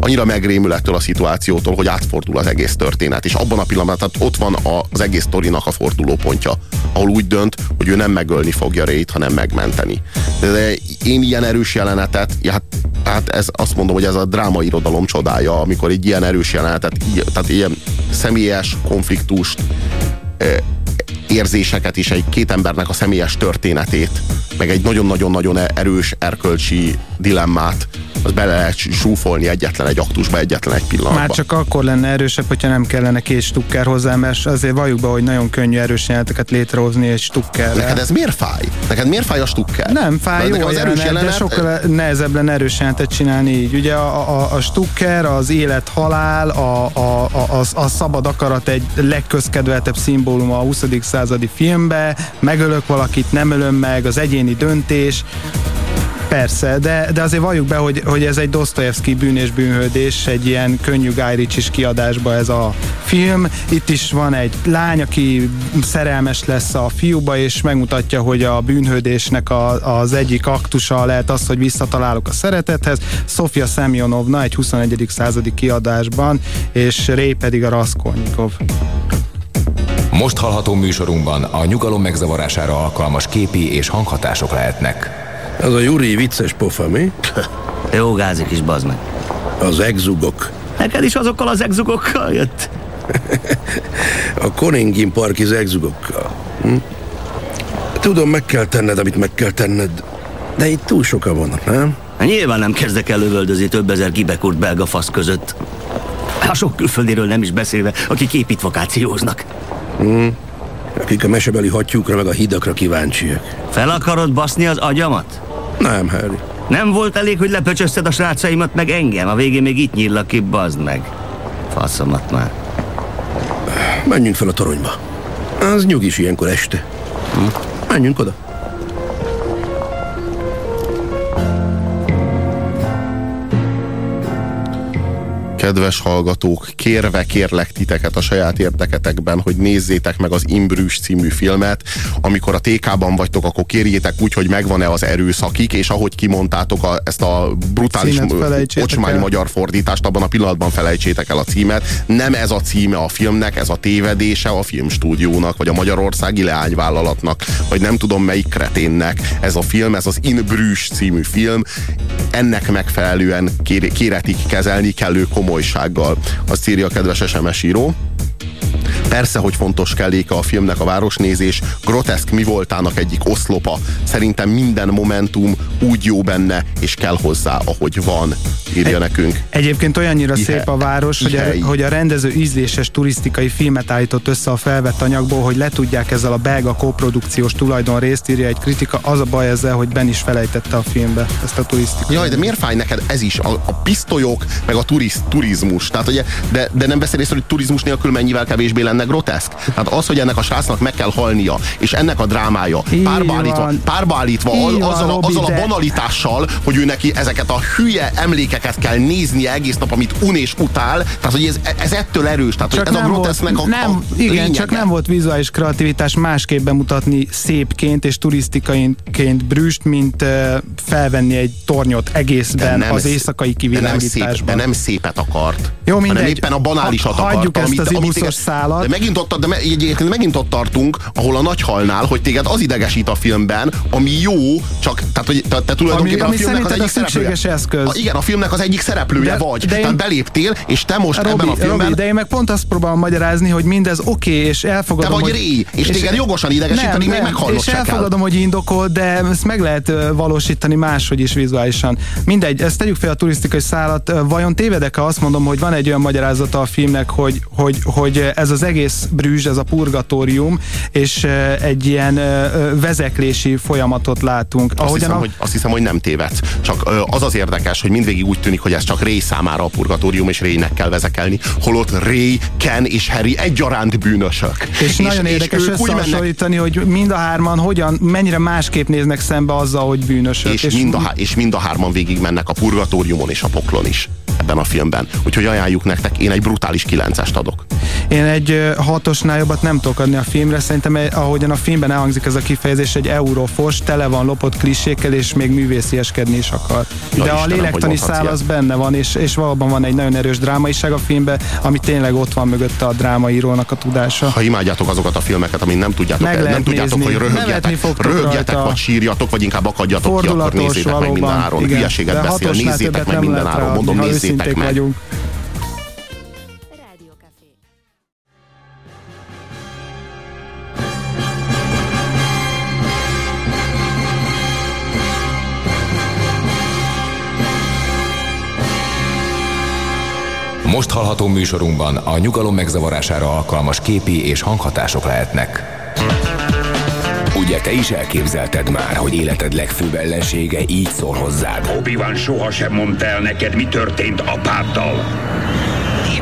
annyira megrémül ettől a szituációtól, hogy átfordul az egész történet. És abban a pillanatban, tehát ott van az egész sztorinak a fordulópontja, ahol úgy dönt, hogy ő nem megölni fogja Ray-t, hanem megmenteni. De, de én ilyen erős jelenetet, hát, hát ez, azt mondom, hogy ez a drámairodalom csodája, amikor egy ilyen erős jelenetet, í- tehát ilyen személyes konfliktust, eh, érzéseket és egy két embernek a személyes történetét, meg egy nagyon-nagyon-nagyon erős erkölcsi dilemmát, az bele lehet zsúfolni egyetlen egy aktusba, egyetlen egy pillanatba. Már csak akkor lenne erősebb, hogyha nem kellene két stukker hozzá, mert azért valljuk be, hogy nagyon könnyű erős jeleneteket létrehozni egy stukkerrel. Neked ez miért fáj? Neked miért fáj a stukker? Nem fáj, jó nekem az jelenet, jelenet, de sokkal nehezebb lenne erős jelenetet csinálni így. Ugye a, a, a stukker, az élet-halál, a, a, a, a, a szabad akarat egy legközkedveltebb szimbóluma a 20. századi filmbe, megölök valakit, nem ölöm meg, az egyéni döntés, Persze, de, de azért valljuk be, hogy, hogy ez egy Dostoyevsky bűn és bűnhődés, egy ilyen könnyű Guy Ritchie kiadásba ez a film. Itt is van egy lány, aki szerelmes lesz a fiúba, és megmutatja, hogy a bűnhődésnek a, az egyik aktusa lehet az, hogy visszatalálok a szeretethez. Sofia Semyonovna egy 21. századi kiadásban, és Ray pedig a Raskolnikov. Most hallható műsorunkban a nyugalom megzavarására alkalmas képi és hanghatások lehetnek. Az a Juri vicces pofa, mi? [laughs] Jó gázik is, bazd meg. Az egzugok. Neked is azokkal az egzugokkal jött? [laughs] A Koningin parki egzugokkal. Hm? Tudom, meg kell tenned, amit meg kell tenned, de itt túl sokan vannak, nem? Nyilván nem kezdek el lövöldözni több ezer gibekurt belga fasz között. A sok külföldiről nem is beszélve, akik építvakációznak. Hm? Akik a mesebeli hattyúkra meg a hidakra kíváncsiak. Fel akarod baszni az agyamat? Nem, Harry. Nem volt elég, hogy lepöcsözted a srácaimat meg engem? A végén még itt nyíllak ki, bazd meg. Faszomat már. Menjünk fel a toronyba. Az nyugis ilyenkor este. Hm? Menjünk oda. Kedves hallgatók, kérve kérlek titeket a saját érdeketekben, hogy nézzétek meg az Imbrűs című filmet. Amikor a TK-ban vagytok, akkor kérjétek úgy, hogy megvan-e az erőszakik, és ahogy kimondtátok a, ezt a brutális ocsmány magyar fordítást, abban a pillanatban felejtsétek el a címet. Nem ez a címe a filmnek, ez a tévedése a filmstúdiónak, vagy a magyarországi leányvállalatnak, vagy nem tudom melyik kreténnek. Ez a film, ez az Inbrűs című film, ennek megfelelően kér, kéretik kezelni kellő komolysággal. Azt írja a kedves SMS író. Persze, hogy fontos kelléke a filmnek a városnézés, groteszk mi voltának egyik oszlopa. Szerintem minden momentum úgy jó benne, és kell hozzá, ahogy van, írja nekünk. Egyébként olyannyira Ihe, szép a város, hogy a, hogy a rendező ízléses turisztikai filmet állított össze a felvett anyagból, hogy le tudják ezzel a belga koprodukciós tulajdon részt, írja egy kritika. Az a baj ezzel, hogy Ben is felejtette a filmbe ezt a turisztikát. Jaj, de miért fáj neked ez is? A, a pisztolyok, meg a turisz, turizmus. Tehát, ugye, de, de nem beszélsz, hogy turizmus nélkül mennyivel kevésbé lenne groteszk. Tehát az, hogy ennek a srácnak meg kell halnia, és ennek a drámája párba állítva, párba állítva az, azzal, a, azzal a banalitással, hogy ő neki ezeket a hülye emlékeket kell néznie egész nap, amit un és utál, tehát hogy ez, ez ettől erős, tehát csak ez a grotesznek a, nem, a Igen, lényege. csak nem volt vizuális kreativitás másképp bemutatni szépként és turisztikaként brüst, mint uh, felvenni egy tornyot egészben az éjszakai kivilágításban. De nem, szép, de nem szépet akart. Jó, mindegy. Hanem éppen a banálisat ha, akarta. Hagyjuk ezt amit, az amit, szálat. De megint ott, de egyébként megint ott tartunk, ahol a nagyhalnál, hogy téged az idegesít a filmben, ami jó, csak tehát, hogy te, te tulajdonképpen ami, a filmnek az egyik szereplője. Eszköz. A, igen, a filmnek az egyik szereplője de, vagy. De én, tehát beléptél, és te most Robi, ebben a filmben... Robi, de én meg pont azt próbálom magyarázni, hogy mindez oké, okay, és elfogadom, Te vagy hogy, ré, és, és téged jogosan idegesíteni, még meghalnod És elfogadom, hogy indokol, de ezt meg lehet valósítani máshogy is vizuálisan. Mindegy, ezt tegyük fel a turisztikai szállat. Vajon tévedek, ha azt mondom, hogy van egy olyan magyarázata a filmnek, hogy, hogy, hogy ez az egész brűzs, ez a purgatórium, és egy ilyen vezeklési folyamatot látunk. Azt hiszem, a... hogy, azt hiszem, hogy nem tévedsz. Csak az az érdekes, hogy mindvégig úgy tűnik, hogy ez csak Ray számára a purgatórium, és Raynek kell vezekelni, holott Ray, Ken és Harry egyaránt bűnösök. És, és nagyon és, érdekes és összehasonlítani, mennek... hogy mind a hárman hogyan, mennyire másképp néznek szembe azzal, hogy bűnösök. És, és, mind, a, és mind a hárman végig mennek a purgatóriumon és a poklon is ebben a filmben. Úgyhogy ajánljuk nektek, én egy brutális kilencest adok. Én egy hatosnál jobbat nem tudok adni a filmre, szerintem ahogyan a filmben elhangzik ez a kifejezés, egy eurofos, tele van lopott klisékkel, és még művészieskedni is akar. Ja, De Istenem, a lélektani szál az benne van, és, és valóban van egy nagyon erős drámaiság a filmben, ami tényleg ott van mögötte a drámaírónak a tudása. Ha imádjátok azokat a filmeket, amit nem tudjátok, Meg nem tudjátok, hogy röhögjetek, röhögjetek vagy sírjatok, vagy inkább akadjatok ki, akkor nézzétek valóban, meg minden áron. Hülyeséget beszél, nézzétek meg minden áron, mondom, nézzétek meg. Vagyunk. Most hallható műsorunkban a nyugalom megzavarására alkalmas képi és hanghatások lehetnek. Ugye te is elképzelted már, hogy életed legfőbb ellensége így szól hozzád? Obi-Wan sohasem mondta el neked, mi történt apáddal.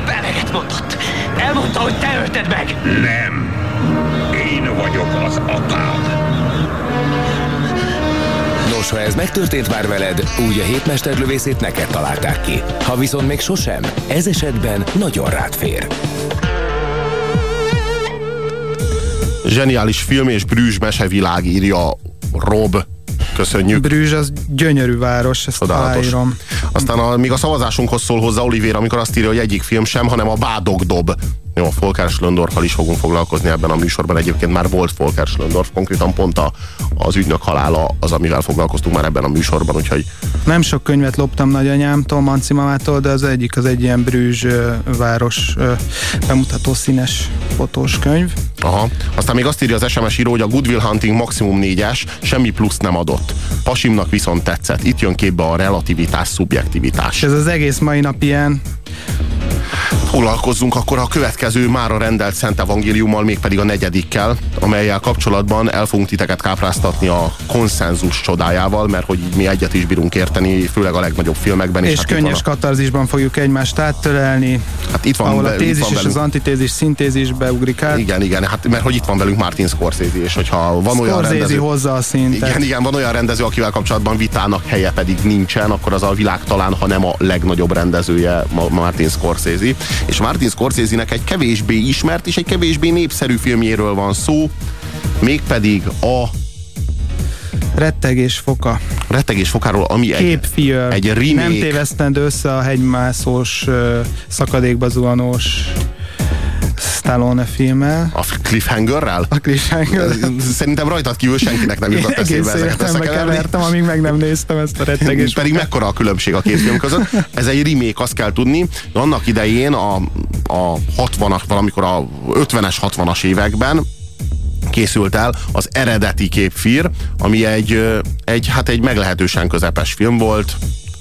Beleget mondott. Elmondta, hogy te ölted meg. Nem. Én vagyok az apád. Nos, ha ez megtörtént már veled, úgy a hétmesterlövészét neked találták ki. Ha viszont még sosem, ez esetben nagyon rád fér. Zseniális film és Brüzs mesevilág írja Rob. Köszönjük. Brüzs az gyönyörű város, ezt Csodálatos. aláírom. Aztán a, még a szavazásunkhoz szól hozzá Olivér, amikor azt írja, hogy egyik film sem, hanem a Bádogdob. Jó, a Volker Schlöndorffal is fogunk foglalkozni ebben a műsorban. Egyébként már volt Volker Schlöndorff, konkrétan pont a, az ügynök halála az, amivel foglalkoztunk már ebben a műsorban, úgyhogy Nem sok könyvet loptam nagyanyámtól, Manci mamától, de az egyik az egy ilyen Brüzs ö, város bemutató színes fotós könyv. Aha. Aztán még azt írja az SMS író, hogy a Good Will Hunting maximum 4-es, semmi plusz nem adott. Pasimnak viszont tetszett. Itt jön képbe a relativitás, szubjektivitás. Ez az egész mai nap ilyen. Foglalkozzunk akkor a következő mára rendelt Szent Evangéliummal, mégpedig a negyedikkel, amelyel kapcsolatban el fogunk titeket kápráztatni a konszenzus csodájával, mert hogy mi egyet is bírunk érteni, főleg a legnagyobb filmekben. És, És, hát könnyes a- katarzisban fogjuk egymást áttörelni, hát itt van, ahol a tézis és az velünk. antitézis szintézis beugrik át. Igen, igen, hát mert hogy itt van velünk Martin Scorsese, és hogyha van olyan Scorsese rendező... hozza a szintet. Igen, igen, van olyan rendező, akivel kapcsolatban vitának helye pedig nincsen, akkor az a világ talán, ha nem a legnagyobb rendezője Ma- Martin Scorsese. És Martin Scorsese-nek egy kevésbé ismert és egy kevésbé népszerű filmjéről van szó, mégpedig a Rettegés foka. rettegés fokáról, ami egy, egy remake. Nem tévesztendő össze a hegymászós, szakadékba zuhanós Stallone filmmel. A Cliffhangerrel? A Cliffhanger. Szerintem rajtad kívül senkinek nem jutott eszébe ezeket életembe összekeverni. kevertem, amíg meg nem néztem ezt a rettegés Pedig mekkora a különbség a két film között. Ez egy remake, azt kell tudni. Annak idején a, a 60-as, valamikor a 50-es, 60-as években készült el az eredeti képfír, ami egy, egy, hát egy meglehetősen közepes film volt,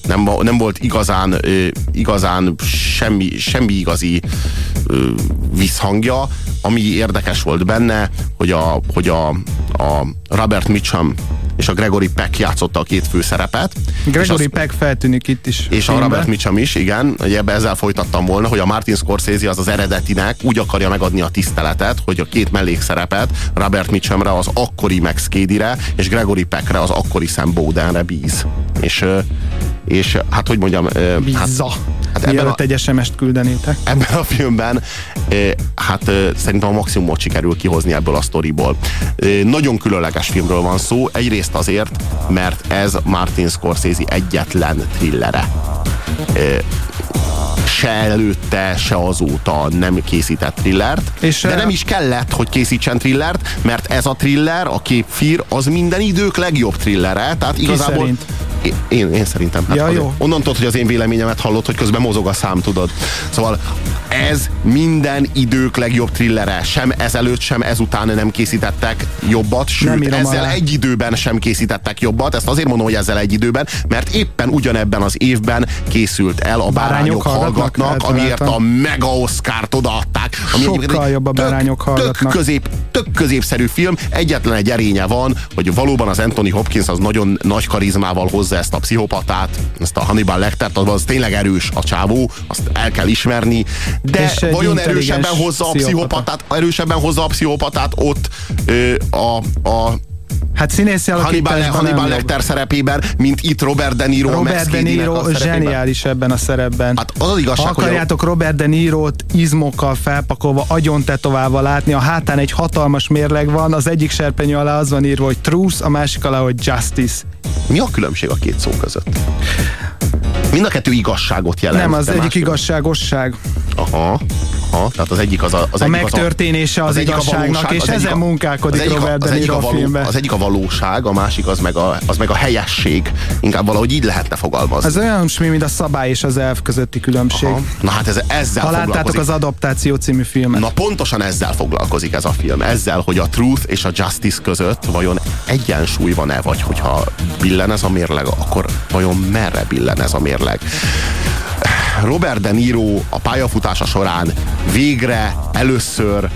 nem, nem volt igazán, igazán semmi, semmi igazi visszhangja. Ami érdekes volt benne, hogy a, hogy a, a Robert Mitchum és a Gregory Peck játszotta a két főszerepet. Gregory az- Peck feltűnik itt is. és a. Robert Mitchum is, igen, ebbe ezzel folytattam volna, hogy a Martin Scorsese az az eredetinek úgy akarja megadni a tiszteletet, hogy a két mellékszerepet Robert Mitchumre, az akkori Max Cady-re, és Gregory Peckre, az akkori Sam Bowdenre bíz. És, és hát hogy mondjam, ö, Bízza. hát, hát ebben, a, egy SMS-t küldenétek. ebben a filmben ö, hát ö, szerintem a maximumot sikerül kihozni ebből a sztoriból. Ö, Nagyon különleges filmről van szó, egyrészt azért, mert ez Martin Scorsese egyetlen thrillere. Se előtte, se azóta nem készített thrillert, És, de nem is kellett, hogy készítsen thrillert, mert ez a thriller, a képfír, az minden idők legjobb thrillere, tehát igazából... szerint? Én, én, szerintem. Hát Ja, azért- jó. Onnan tudod, hogy az én véleményemet hallott, hogy közben mozog a szám, tudod. Szóval ez minden idők legjobb thrillere. Sem ezelőtt, sem ezután nem készítettek jobbat, sőt, ezzel alá. egy időben sem készítettek jobbat. Ezt azért mondom, hogy ezzel egy időben, mert éppen ugyanebben az évben készült el a Bárányok, Bárányok hallgatnak, hallgatnak, amiért a mega Oscar-t odaadták. Ami Sokkal jobb a tök- Bárányok tök hallgatnak. közép, tök középszerű film, egyetlen egy erénye van, hogy valóban az Anthony Hopkins az nagyon nagy karizmával hozza ezt a pszichopatát, ezt a Hannibal Lectert, az, az tényleg erős a csávó, azt el kell ismerni, de És vajon erősebben hozza a pszichopatát, erősebben hozza a pszichopatát ott ö, a, a Hát színészi Hannibal, alakításban Hannibal jobb. Lecter szerepében, mint itt Robert De Niro, Robert Max De Niro a zseniális ebben a szerepben. Hát az az igazság, ha hogy a- akarjátok Robert De Niro-t izmokkal felpakolva, agyon tetoválva látni, a hátán egy hatalmas mérleg van, az egyik serpenyő alá az van írva, hogy truth, a másik alá, hogy justice. Mi a különbség a két szó között? Mind a kettő igazságot jelent. nem, az egyik más- igazságosság. Aha, aha, tehát az egyik az a, az A egyik megtörténése az egyik a igazságnak, valóság, és az ezen munkálkodik az a- Robert De az Niro a a való- filmben. Az egyik a valóság, a másik az meg a, az meg a helyesség. Inkább valahogy így lehetne fogalmazni. Ez olyan mi, mint a szabály és az elf közötti különbség. Aha. Na hát ez, ezzel Ha láttátok az adaptáció című filmet. Na pontosan ezzel foglalkozik ez a film. Ezzel, hogy a truth és a justice között vajon egyensúly van-e, vagy hogyha billen ez a mérleg, akkor vajon merre billen ez a mérleg? Robert De Niro a pályafutása során végre először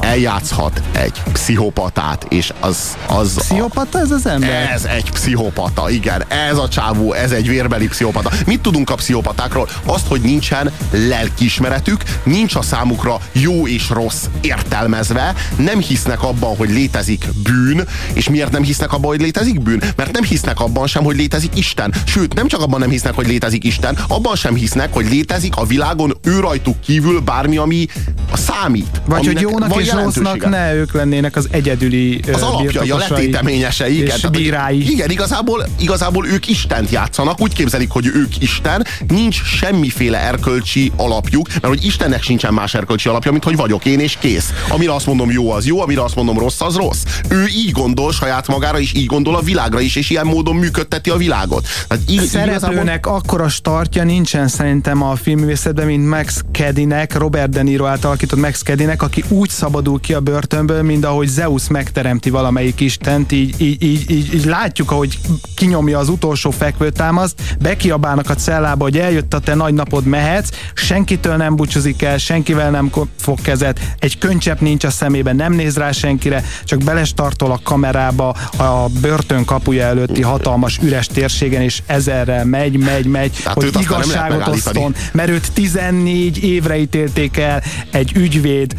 eljátszhat egy pszichopatát, és az... az Pszichopata ez az ember? Ez egy pszichopata, igen. Ez a csávó, ez egy vérbeli pszichopata. Mit tudunk a pszichopatákról? Azt, hogy nincsen lelkiismeretük, nincs a számukra jó és rossz értelmezve, nem hisznek abban, hogy létezik bűn, és miért nem hisznek abban, hogy létezik bűn? Mert nem hisznek abban sem, hogy létezik Isten. Sőt, nem csak abban nem hisznek, hogy létezik Isten, abban sem hisznek, hogy létezik a világon ő rajtuk kívül bármi, ami a számít. Vagy hogy jónak és rossznak ne ők lennének az egyedüli Az alapjai, a letéteményesei. Igen, és bírái. Igen, igazából, igazából ők Istent játszanak, úgy képzelik, hogy ők Isten, nincs semmiféle erkölcsi alapjuk, mert hogy Istennek sincsen más erkölcsi alapja, mint hogy vagyok én és kész. Amire azt mondom jó, az jó, amire azt mondom rossz, az rossz. Ő így gondol saját magára, és így gondol a világra is, és ilyen módon működteti a világot. Hát így, Szereplőnek igazából... akkora startja nincsen szerintem a filmművészetben, mint Max Kedinek, Robert De Niro által alakított Max Kedinek, aki úgy szabadul ki a börtönből, mint ahogy Zeus megteremti valamelyik istent, így, így, így, így, így látjuk, ahogy kinyomja az utolsó fekvőtámaszt, bekiabálnak a cellába, hogy eljött a te nagy napod, mehetsz, senkitől nem búcsúzik el, senkivel nem fog kezet, egy könycsepp nincs a szemében, nem néz rá senkire, csak belestartol a kamerába a börtön kapuja előtti hatalmas üres térségen, és ezerrel megy, megy, megy, Tehát hogy igazságot oszton, mert őt 14 évre ítélték el egy ügyvéd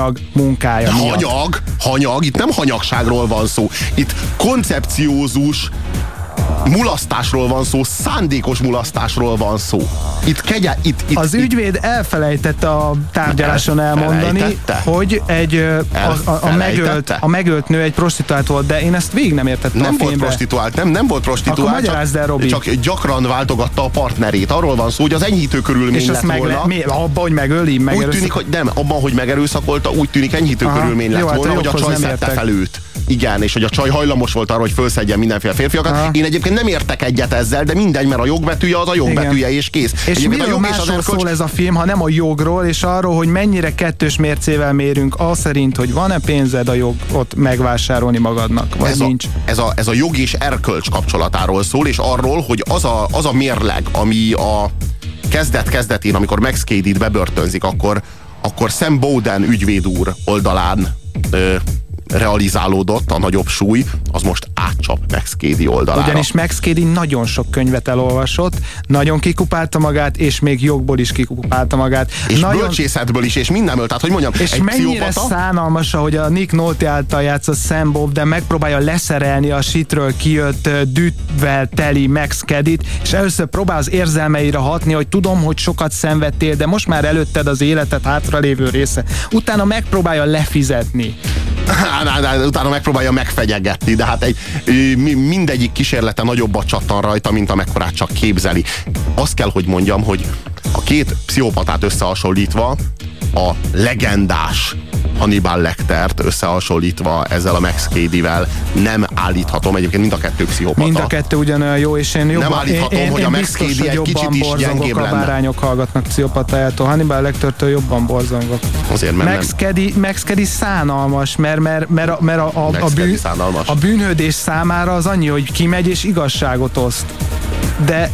hanyag munkája miatt. Hanyag? Hanyag? Itt nem hanyagságról van szó. Itt koncepciózus mulasztásról van szó, szándékos mulasztásról van szó. Itt kegye, itt, itt, Az ügyvéd elfelejtette a tárgyaláson elmondani, hogy egy a, a, a, megölt, a megölt nő egy prostituált volt, de én ezt végig nem értettem Nem a volt prostituált, nem, nem volt prostituált, csak, el, Robi. csak gyakran váltogatta a partnerét. Arról van szó, hogy az enyhítő körülmény És lett megle- volna. Mi, abban, hogy megöli, Úgy tűnik, hogy nem, abban, hogy megerőszakolta, úgy tűnik enyhítő Aha. körülmény lett Jó, hát volna, hogy a csaj szedte fel őt. Igen, és hogy a csaj hajlamos volt arra, hogy fölszedjen mindenféle férfiakat. Aha. Én egyébként nem értek egyet ezzel, de mindegy, mert a jogbetűje az a jogbetűje, és kész. És miről a jog másról és az erkölcs... szól ez a film, ha nem a jogról, és arról, hogy mennyire kettős mércével mérünk, az szerint, hogy van-e pénzed a jogot megvásárolni magadnak, vagy ez nincs. A, ez, a, ez a jog és erkölcs kapcsolatáról szól, és arról, hogy az a, az a mérleg, ami a kezdet-kezdetén, amikor Max Cady-t bebörtönzik, akkor, akkor Sam Bowden ügyvéd úr oldalán ö, realizálódott a nagyobb súly, az most átcsap Max Cady oldalára. Ugyanis Max Cady nagyon sok könyvet elolvasott, nagyon kikupálta magát, és még jogból is kikupálta magát. És nagyon... bölcsészetből is, és mindenből. Tehát, hogy mondjam, és egy mennyire pszichopata... szánalmas, hogy a Nick Nolte által játszott Sam Bob, de megpróbálja leszerelni a sitről kijött dűtvel teli Max Cadit, és először próbál az érzelmeire hatni, hogy tudom, hogy sokat szenvedtél, de most már előtted az életet hátralévő része. Utána megpróbálja lefizetni. Utána megpróbálja megfegyegetni, de hát egy, mindegyik kísérlete nagyobbat csattan rajta, mint amekkorát csak képzeli. Azt kell, hogy mondjam, hogy a két pszichopatát összehasonlítva a legendás Hannibal Lectert összehasonlítva ezzel a Max Cady-vel nem állíthatom. Egyébként mind a kettő pszichopata. Mind a kettő ugyanolyan jó, és én jobban, nem állíthatom, én, én, hogy a Max Cady egy kicsit is gyengébb a lenne. bárányok hallgatnak pszichopatájától. Hannibal Lectertől jobban borzongok. Azért, mert Max Cady, Max Cady szánalmas, mert, mert, mert, a, mert a, a, a, bűn, a bűnhődés számára az annyi, hogy kimegy és igazságot oszt. De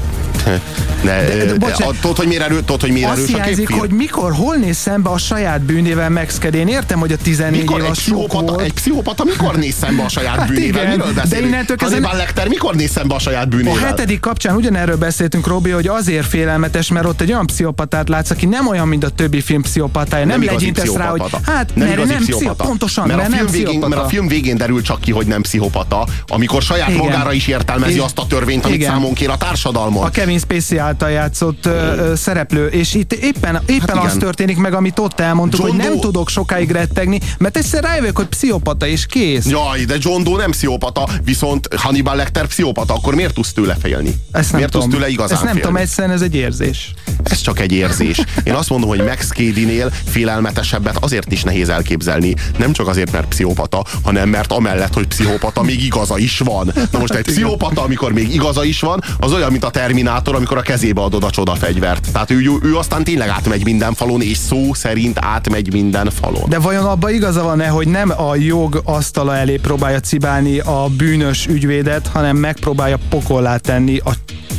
de, de, de, de tudod, hogy miért, erő, tudod, hogy miért erős a képfilm? hogy mikor, hol néz szembe a saját bűnével Max Cady. Én értem, hogy a 14 mikor év egy pszichopata, volt. Egy pszichopata mikor néz szembe a saját hát bűnével? Igen, Miről beszélünk? De innentől kezdve... Hannibal Lecter mikor néz szembe a saját bűnével? A hetedik kapcsán ugyanerről beszéltünk, Robi, hogy azért félelmetes, mert ott egy olyan pszichopatát látsz, aki nem olyan, mint a többi film pszichopatája. Nem, nem legyintesz rá, hogy hát, nem mert nem pszichopata. pontosan, mert, mert, a nem film végén, mert a film végén derül csak ki, hogy nem pszichopata, amikor saját magára is értelmezi azt a törvényt, amit számon kér a társadalmon. A Kevin Spacey által játszott ö, szereplő, és itt éppen, éppen hát az történik meg, amit ott elmondtuk, John hogy nem Doe... tudok sokáig rettegni, mert egyszer rájövök, hogy pszichopata, és kész. Jaj, de John Doe nem pszichopata, viszont Hannibal Lecter pszichopata, akkor miért tudsz tőle félni? Ezt nem miért tudom. tudsz tőle igazán Ezt nem félni? tudom, egyszerűen ez egy érzés. Ez csak egy érzés. Én azt mondom, hogy Max Cady-nél félelmetesebbet azért is nehéz elképzelni. Nem csak azért, mert pszichopata, hanem mert amellett, hogy pszichopata, még igaza is van. Na most egy pszichopata, amikor még igaza is van, az olyan, mint a Terminátor, amikor a kezébe adod a csodafegyvert. Tehát ő, ő aztán tényleg átmegy minden falon, és szó szerint átmegy minden falon. De vajon abban igaza van-e, hogy nem a jog asztala elé próbálja cibálni a bűnös ügyvédet, hanem megpróbálja pokollá tenni a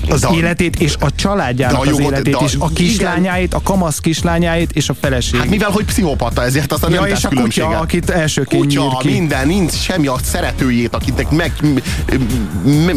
az életét és a családjának a az jogot- életét de a- is, a kislányáit, a kamasz kislányáit és a feleségét. Hát mivel, hogy pszicholopata, ezért aztán Ja, nem és a különbséget. kutya, akit elsőként Kutya, nyír ki. minden, nincs semmi a szeretőjét, akinek meg, meg,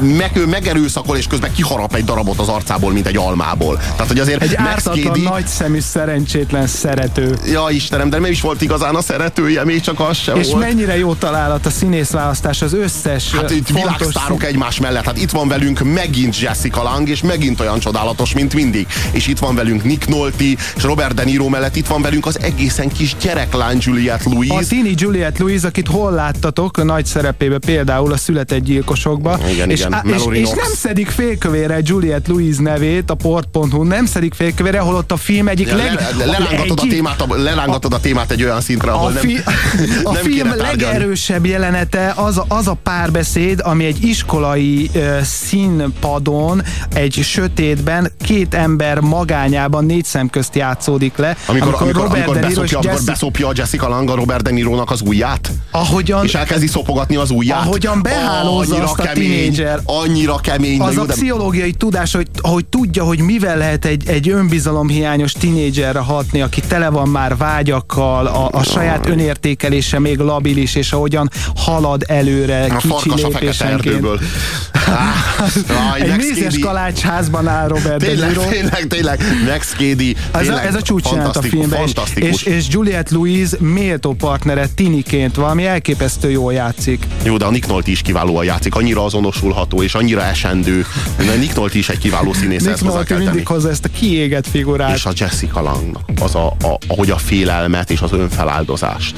meg, megerőszakol, és közben kiharap egy darabot az arcából, mint egy almából. Tehát, hogy azért Egy Max ártatlan, Cady- nagyszemű, szerencsétlen szerető. Ja Istenem, de nem is volt igazán a szeretője, még csak az sem És volt. mennyire jó találat a színészválasztás, az összes Hát itt világsztárok szín- egymás mellett. Hát itt van velünk megint Jessica Lang, és megint olyan csodálatos, mint mindig. És itt van velünk Nick Nolte, és Robert De Niro mellett itt van velünk az egészen kis gyereklány Juliette Louise. A tini Juliette Louise, akit hol láttatok a nagy szerepébe, például a született gyilkosokba. Igen, és, igen, és, és Knox. nem szedik félkövére Juliette Louise nevét a port.hu, nem szedik félkövére, holott a film egyik Le, leg... le, le, lelángatod, a egyik- témát, a, lelángatod a témát egy olyan szintre, ahol a, nem, fi, [laughs] a nem film legerősebb jelenete az a, az a párbeszéd, ami egy iskolai uh, színpadon, egy sötétben, két ember magányában négy szem közt játszódik le. Amikor, amikor, amikor, Niro és beszopja, amikor Jessica- beszopja a Jessica Lang a Robert De Nirónak az ujját, ahogyan, és elkezdi szopogatni az ujját. ahogyan behálózza annyira azt a kemény, tínédzser. Annyira kemény. Az de a jó, de- pszichológiai tudás, hogy, hogy tudja, hogy mivel lehet egy, egy önbizalomhiányos tinédzserre hatni, aki tele van már vágyakkal, a, a saját önértékelése még labilis, és ahogyan halad előre a kicsi lépésenként. [laughs] Áh, Egy mézes kalácsházban áll Robert De Tényleg, Niro. tényleg, tényleg. Max Cady. Ez a, ez a csúcs a filmben, és, és, Juliette Louise méltó partnere tiniként valami elképesztő jól játszik. Jó, de a Nick Nolte is kiválóan játszik, annyira azonosulható, és annyira esendő. De Nick Nolte is egy kiváló színész, Nick Nolte mindig hozza ezt a kiégett figurát. És a Jessica Langnak, az a, a, ahogy a félelmet és az önfeláldozást.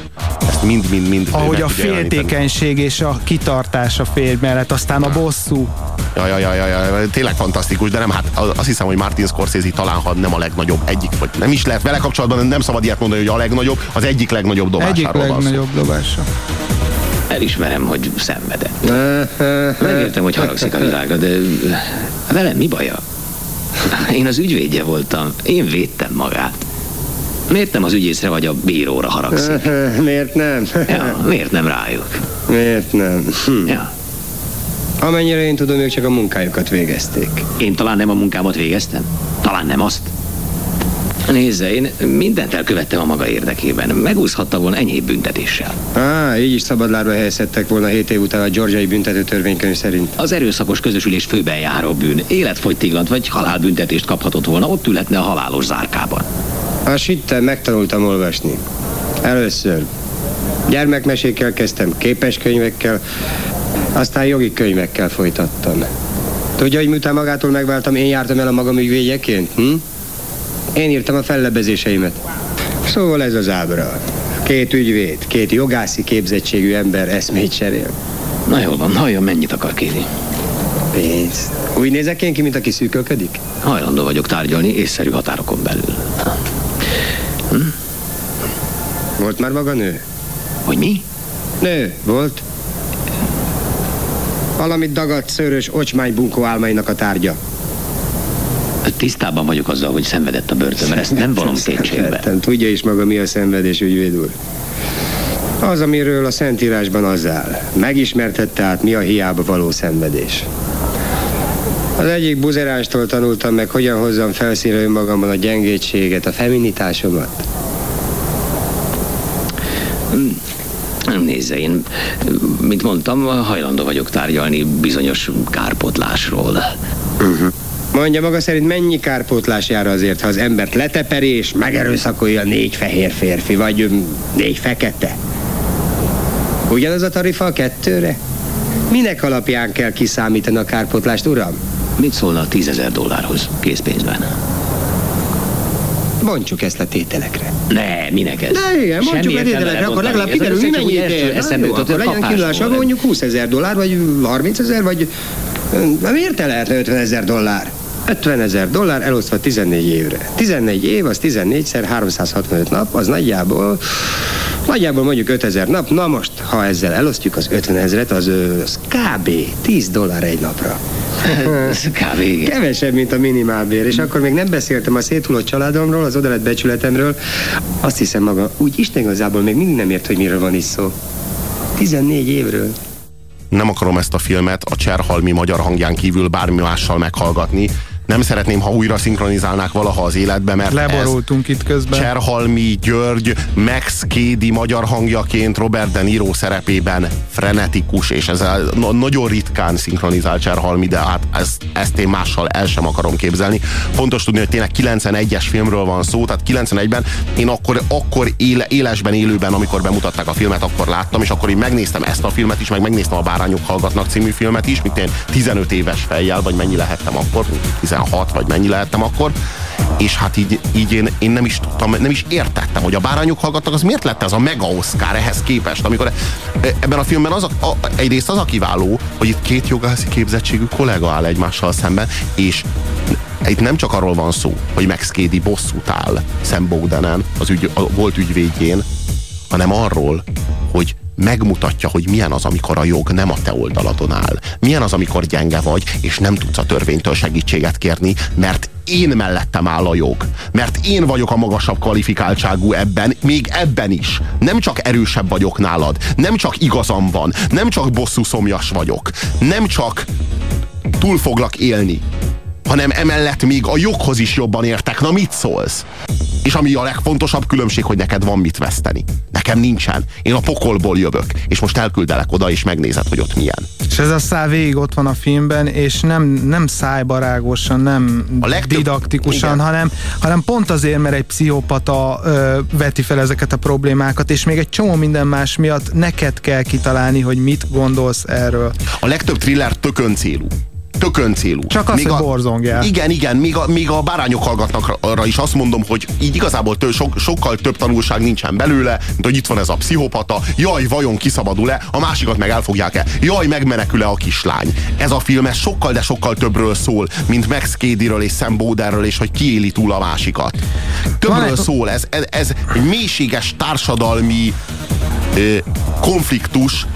Ezt mind-mind-mind Ahogy a féltékenység és a kitartás a férj mellett, aztán a bosszú. Ja, ja, ja, ja, ja, tényleg fantasztikus, de nem, hát azt hiszem, hogy Martin Scorsese talán ha nem a legnagyobb, egyik, vagy nem is lehet vele kapcsolatban, nem szabad ilyet mondani, hogy a legnagyobb, az egyik legnagyobb dobásáról Egyik legnagyobb dobása. Elismerem, hogy szenvedett. Megértem, hogy haragszik a világra, de velem mi baja? Én az ügyvédje voltam, én védtem magát. Miért nem az ügyészre vagy a bíróra haragszik? [laughs] Miért nem? Ja, miért nem rájuk? Miért nem? Hm. Ja. Amennyire én tudom, ők csak a munkájukat végezték. Én talán nem a munkámat végeztem? Talán nem azt? Nézze, én mindent elkövettem a maga érdekében. Megúszhatta volna enyhébb büntetéssel. Á, így is szabadlábra helyezhettek volna 7 év után a Georgiai büntető törvénykönyv szerint. Az erőszakos közösülés főben járó bűn. Életfogytiglant vagy halálbüntetést kaphatott volna, ott ülhetne a halálos zárkában. A sitten megtanultam olvasni. Először. Gyermekmesékkel kezdtem, képeskönyvekkel, aztán jogi könyvekkel folytattam. Tudja, hogy miután magától megváltam, én jártam el a magam ügyvédjeként? Hm? Én írtam a fellebezéseimet. Szóval ez az ábra. Két ügyvéd, két jogászi képzettségű ember eszmét cserél. Na jól van, halljon, mennyit akar kérni? Pénz. Úgy nézek én ki, mint aki szűkölködik? Hajlandó vagyok tárgyalni észszerű határokon belül. Volt már maga nő? Hogy mi? Nő, volt. Valamit dagadt szőrös ocsmány bunkó álmainak a tárgya. Tisztában vagyok azzal, hogy szenvedett a börtönben, ezt nem vonom kétségbe. Tudja is maga mi a szenvedés, ügyvéd úr. Az, amiről a Szentírásban az áll. Megismertette át, mi a hiába való szenvedés. Az egyik buzeránstól tanultam meg, hogyan hozzam felszínre önmagamban a gyengétséget, a feminitásomat. Nézze, én, mint mondtam, hajlandó vagyok tárgyalni bizonyos kárpotlásról. Uh-huh. Mondja maga szerint mennyi kárpótlás jár azért, ha az embert leteperi és megerőszakolja négy fehér férfi, vagy négy fekete? Ugyanaz a tarifa a kettőre? Minek alapján kell kiszámítani a kárpótlást, uram? Mit szólna a tízezer dollárhoz készpénzben? Bontsuk ezt le tételekre. Ne, minek ez? De igen, le értelme tételekre, akkor legalább kiderül, mi csak úgy mennyi első ér. eszembe jutott, hogy legyen kapásból. kilás, akkor mondjuk 20 ezer dollár, vagy 30 ezer, vagy... Miért te lehetne 50 ezer dollár? 50 ezer dollár elosztva 14 évre. 14 év, az 14-szer 365 nap, az nagyjából, nagyjából mondjuk 5000 nap. Na most, ha ezzel elosztjuk az 50 ezeret, az, az kb. 10 dollár egy napra. Kb. Kevesebb, mint a minimálbér, és akkor még nem beszéltem a széthullott családomról, az odalett becsületemről. Azt hiszem maga, úgy Isten igazából még mindig nem ért, hogy miről van is szó. 14 évről. nem akarom ezt a filmet a Cserhalmi magyar hangján kívül bármi mással meghallgatni, nem szeretném, ha újra szinkronizálnák valaha az életbe, mert Leborultunk itt közben. Cserhalmi György, Max Kédi magyar hangjaként Robert De Niro szerepében frenetikus, és ez nagyon ritkán szinkronizált Cserhalmi, de hát ezt, ezt én mással el sem akarom képzelni. Fontos tudni, hogy tényleg 91-es filmről van szó, tehát 91-ben én akkor, akkor éle, élesben, élőben, amikor bemutatták a filmet, akkor láttam, és akkor én megnéztem ezt a filmet is, meg megnéztem a Bárányok hallgatnak című filmet is, mint én 15 éves fejjel, vagy mennyi lehettem akkor, 16 vagy mennyi lehettem akkor, és hát így, így én, én nem is tudtam, nem is értettem, hogy a bárányok hallgattak, az miért lett ez a mega Oscar ehhez képest, amikor ebben a filmben az a, a, egyrészt az a kiváló, hogy itt két jogászi képzettségű kollega áll egymással szemben, és itt nem csak arról van szó, hogy Max Cady bosszút áll Sam Bowdenen, az ügy, a volt ügyvédjén, hanem arról, hogy megmutatja, hogy milyen az, amikor a jog nem a te oldaladon áll. Milyen az, amikor gyenge vagy, és nem tudsz a törvénytől segítséget kérni, mert én mellettem áll a jog. Mert én vagyok a magasabb kvalifikáltságú ebben, még ebben is. Nem csak erősebb vagyok nálad, nem csak igazam van, nem csak bosszú szomjas vagyok, nem csak túl foglak élni, hanem emellett még a joghoz is jobban értek. Na mit szólsz? És ami a legfontosabb különbség, hogy neked van mit veszteni. Nekem nincsen. Én a pokolból jövök, és most elküldelek oda, és megnézed, hogy ott milyen. És ez a szál végig ott van a filmben, és nem, nem szájbarágosan, nem a legtöbb, didaktikusan, hanem, hanem pont azért, mert egy pszichopata ö, veti fel ezeket a problémákat, és még egy csomó minden más miatt neked kell kitalálni, hogy mit gondolsz erről. A legtöbb thriller tökön célú tökön célú. Csak az, még hogy a, borzongjál. Igen, igen, még a, még a bárányok hallgatnak arra is azt mondom, hogy így igazából tő, so, sokkal több tanulság nincsen belőle, mint hogy itt van ez a pszichopata, jaj, vajon kiszabadul-e, a másikat meg elfogják-e, jaj, megmenekül-e a kislány. Ez a film ez sokkal, de sokkal többről szól, mint Max Cady-ről és Sam Bowderről, és hogy kiéli túl a másikat. Többről szól, ez, ez, ez egy mélységes társadalmi ö, konfliktus,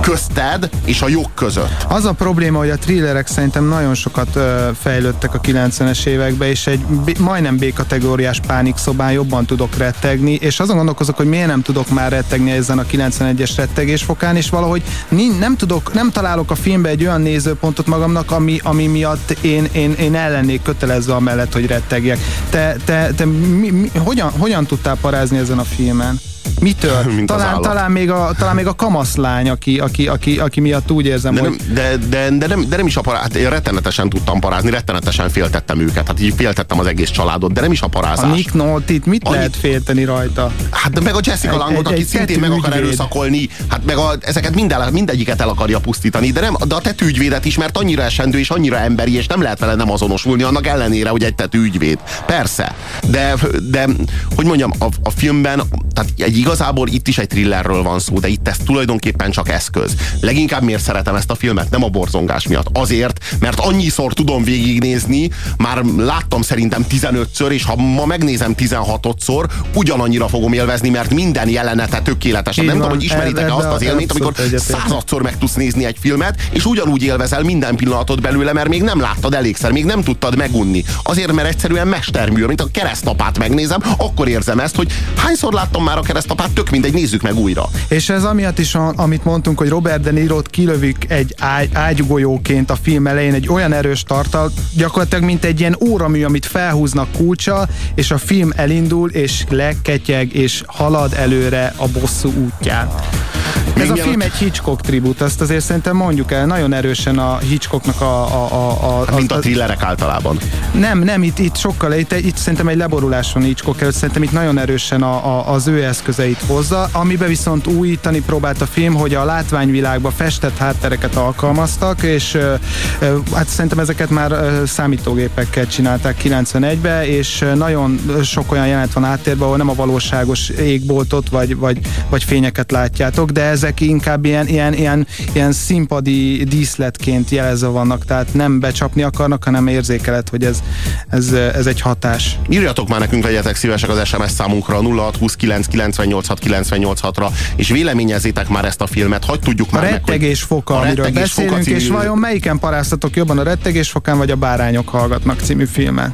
közted és a jog között. Az a probléma, hogy a thrillerek szerintem nagyon sokat ö, fejlődtek a 90-es években, és egy b- majdnem B-kategóriás pánikszobán jobban tudok rettegni, és azon gondolkozok, hogy miért nem tudok már rettegni ezen a 91-es rettegésfokán, és valahogy nem tudok, nem találok a filmbe egy olyan nézőpontot magamnak, ami, ami miatt én, én, én ellennék kötelezve amellett, hogy rettegjek. Te, te, te mi, mi, hogyan, hogyan tudtál parázni ezen a filmen? Mitől? [laughs] Mint talán, talán, még a, talán még a kamaszlány, aki, aki, aki, aki miatt úgy érzem, de hogy... Nem, de, de, de, nem, de nem is a parázás. Hát én rettenetesen tudtam parázni, rettenetesen féltettem őket. Hát így féltettem az egész családot, de nem is a parázás. A Nick Nolte-t mit Annyi... lehet félteni rajta? Hát de meg a Jessica Langot, aki szintén meg akar erőszakolni, hát meg a, ezeket minden, mindegyiket el akarja pusztítani, de, nem, de a tetűügyvédet is, mert annyira esendő és annyira emberi, és nem lehet vele nem azonosulni, annak ellenére, hogy egy tetűügyvéd. Persze. De, de hogy mondjam, a, a filmben, tehát egy igazából itt is egy thrillerről van szó, de itt ez tulajdonképpen csak eszköz. Leginkább miért szeretem ezt a filmet? Nem a borzongás miatt. Azért, mert annyiszor tudom végignézni, már láttam szerintem 15-ször, és ha ma megnézem 16-szor, ugyanannyira fogom élvezni, mert minden jelenete tökéletes. Nem tudom, hogy ismeritek-e azt az élményt, amikor századszor meg tudsz nézni egy filmet, és ugyanúgy élvezel minden pillanatot belőle, mert még nem láttad elégszer, még nem tudtad megunni. Azért, mert egyszerűen mestermű, mint a keresztapát megnézem, akkor érzem ezt, hogy hányszor láttam már a keresztapát, tök mindegy, nézzük meg újra. És ez amiatt is, amit mondtunk, hogy Robert De Niro-t kilövik egy ágy, ágyugójóként a film elején, egy olyan erős tartal, gyakorlatilag mint egy ilyen óramű, amit felhúznak kulcsa, és a film elindul, és leketyeg, és halad előre a bosszú útján. Ez a film egy Hitchcock tribut, azt azért szerintem mondjuk el, nagyon erősen a Hitchcocknak a... a, a, a hát, mint a thrillerek általában. Nem, nem, itt, itt sokkal, itt, itt szerintem egy leborulás van Hitchcock előtt, szerintem itt nagyon erősen a, a, az ő eszközeit hozza, amiben viszont újítani próbált a film, hogy a látványvilágba festett háttereket alkalmaztak, és hát szerintem ezeket már számítógépekkel csinálták 91-be, és nagyon sok olyan jelenet van áttérben, ahol nem a valóságos égboltot vagy, vagy, vagy fényeket látjátok, de ezek inkább ilyen, ilyen, ilyen, ilyen színpadi díszletként jelezve vannak, tehát nem becsapni akarnak, hanem érzékelet, hogy ez, ez, ez egy hatás. Írjatok már nekünk, legyetek szívesek az SMS számunkra 0629 98 ra és véleményezzétek már ezt a filmet, hogy tudjuk már A rettegés meg, foka, a amiről beszélünk, foka és vajon melyiken paráztatok jobban a rettegés fokán, vagy a bárányok hallgatnak című filmet?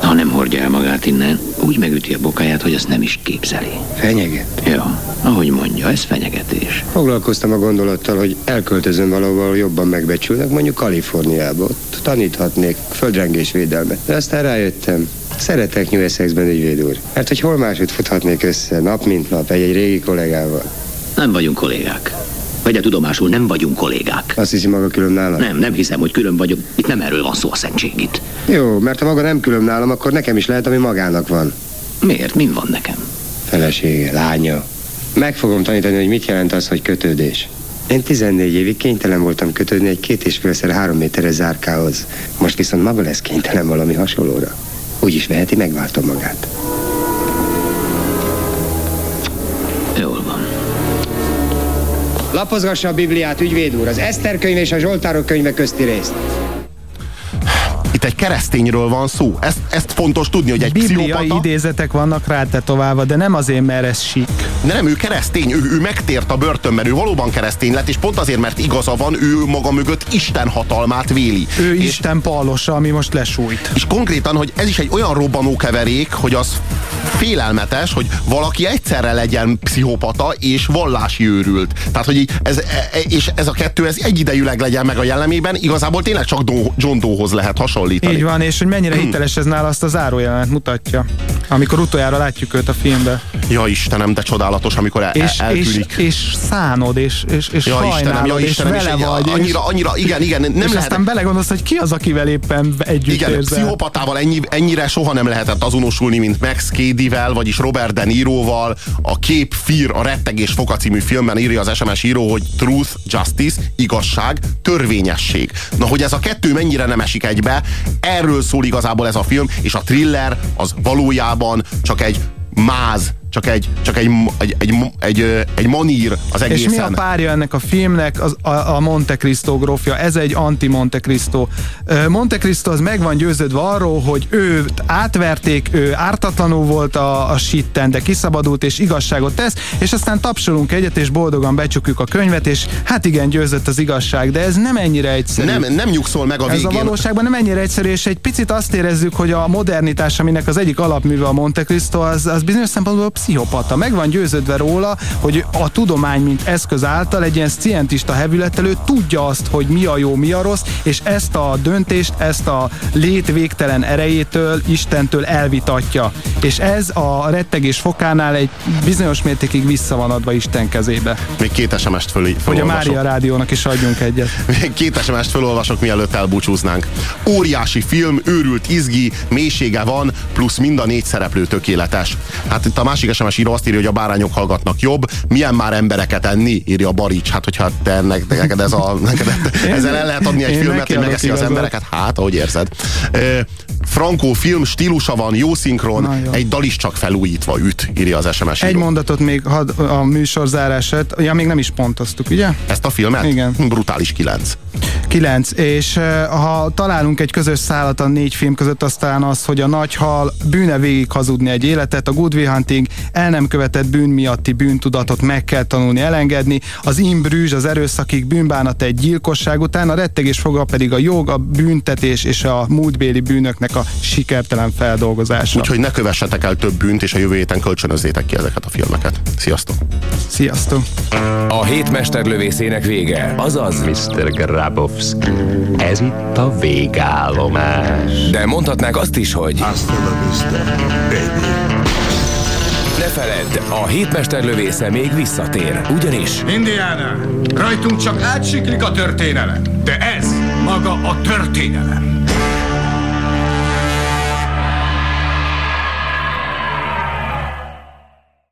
Ha nem hordja el magát innen, úgy megüti a bokáját, hogy azt nem is képzeli. Fenyeget? Ja, ahogy mondja, ez fenyegetés. Foglalkoztam a gondolattal, hogy elköltözöm valahol jobban megbecsülnek, mondjuk Kaliforniába. Ott taníthatnék földrengésvédelmet. De aztán rájöttem, Szeretek New Essexben ügyvéd úr. Mert hogy hol máshogy futhatnék össze, nap mint nap, egy-egy régi kollégával. Nem vagyunk kollégák. Vegye tudomásul, nem vagyunk kollégák. Azt hiszi maga külön nálam? Nem, nem hiszem, hogy külön vagyok. Itt nem erről van szó a szentség itt. Jó, mert ha maga nem külön nálam, akkor nekem is lehet, ami magának van. Miért? Mi van nekem? Felesége, lánya. Meg fogom tanítani, hogy mit jelent az, hogy kötődés. Én 14 évig kénytelen voltam kötődni egy két és félszer három méteres zárkához. Most viszont maga lesz kénytelen valami hasonlóra. Úgy is veheti, megváltom magát. Jól van. Lapozgassa a Bibliát, ügyvéd úr, az Eszter könyv és a Zsoltárok könyve közti részt. Itt egy keresztényről van szó. Ezt, ezt fontos tudni, hogy egy Bibliai pszichopata... idézetek vannak rátetoválva, de nem azért, mert ez sík. De nem, ő keresztény, ő, ő megtért a börtönben, ő valóban keresztény lett, és pont azért, mert igaza van, ő maga mögött Isten hatalmát véli. Ő és, Isten palosa, ami most lesújt. És konkrétan, hogy ez is egy olyan robbanó keverék, hogy az félelmetes, hogy valaki egyszerre legyen pszichopata és vallási őrült. Tehát, hogy ez, e- és ez a kettő ez egyidejűleg legyen meg a jellemében, igazából tényleg csak John Doehoz lehet hasonlítani. Így van, és hogy mennyire hiteles ez nála, azt a zárójelenet mutatja. Amikor utoljára látjuk őt a filmbe. Ja Istenem, de csodálatos, amikor el, És, és, elküldik. és szánod, és, és, és Ja, sajnálod, Istenem, ja, és Istenem, és vele egy- vagy. annyira- és, annyira- igen, igen, nem és lehet- aztán belegondolsz, hogy ki az, akivel éppen együtt Igen, érzel. pszichopatával ennyi, ennyire soha nem lehetett azonosulni, mint Max Cady-vel, vagyis Robert De Niroval. A Kép Fear, a Rettegés Foka című filmben írja az SMS író, hogy truth, justice, igazság, törvényesség. Na, hogy ez a kettő mennyire nem esik egybe, erről szól igazából ez a film, és a thriller az valójában csak egy máz, csak egy, csak egy, egy, egy, egy, egy manír az egészen. És mi a párja ennek a filmnek? Az, a, a Monte Cristo grófja. Ez egy anti-Monte Cristo. Monte Cristo az meg van győződve arról, hogy ő átverték, ő ártatlanul volt a, a sitten, de kiszabadult és igazságot tesz, és aztán tapsolunk egyet, és boldogan becsukjuk a könyvet, és hát igen, győzött az igazság, de ez nem ennyire egyszerű. Nem, nem nyugszol meg a Ez végén. a valóságban nem ennyire egyszerű, és egy picit azt érezzük, hogy a modernitás, aminek az egyik alapműve a Monte Cristo, az, az bizonyos szempontból pszichopata. Meg van győződve róla, hogy a tudomány, mint eszköz által egy ilyen scientista hevületelő tudja azt, hogy mi a jó, mi a rossz, és ezt a döntést, ezt a lét végtelen erejétől, Istentől elvitatja. És ez a rettegés fokánál egy bizonyos mértékig vissza van adva Isten kezébe. Még két SMS-t föl, Hogy a fölolvasok. Mária rádiónak is adjunk egyet. Még két SMS-t felolvasok, mielőtt elbúcsúznánk. Óriási film, őrült izgi, mélysége van, plusz mind a négy szereplő tökéletes. Hát itt a másik SMS író azt írja, hogy a bárányok hallgatnak jobb. Milyen már embereket enni, írja Barics. Hát hogyha te ennek, neked ez a, neked ezzel el lehet adni egy Én filmet, hogy megeszi az embereket. Hát, ahogy érzed. Frankó film stílusa van, jó szinkron, Na jó. egy dal is csak felújítva üt, írja az SMS Egy író. mondatot még had, a műsor zárását. Ja, még nem is pontoztuk, ugye? Ezt a filmet? Igen. Brutális kilenc. 9. És eh, ha találunk egy közös szállat a négy film között, aztán az, hogy a nagy hal bűne végig hazudni egy életet, a Good Will Hunting el nem követett bűn miatti bűntudatot meg kell tanulni elengedni, az imbrűzs, az erőszakig bűnbánat egy gyilkosság után, a rettegés foga pedig a jog, a büntetés és a múltbéli bűnöknek a sikertelen feldolgozása. Úgyhogy ne kövessetek el több bűnt, és a jövő héten kölcsönözzétek ki ezeket a filmeket. Sziasztok! Sziasztok! A hét mesterlövészének vége, azaz Mr. Grabowski, ez itt a végállomás. De mondhatnák azt is, hogy Ne feledd, a hétmester lövésze még visszatér, ugyanis Indiana, rajtunk csak átsiklik a történelem, de ez maga a történelem.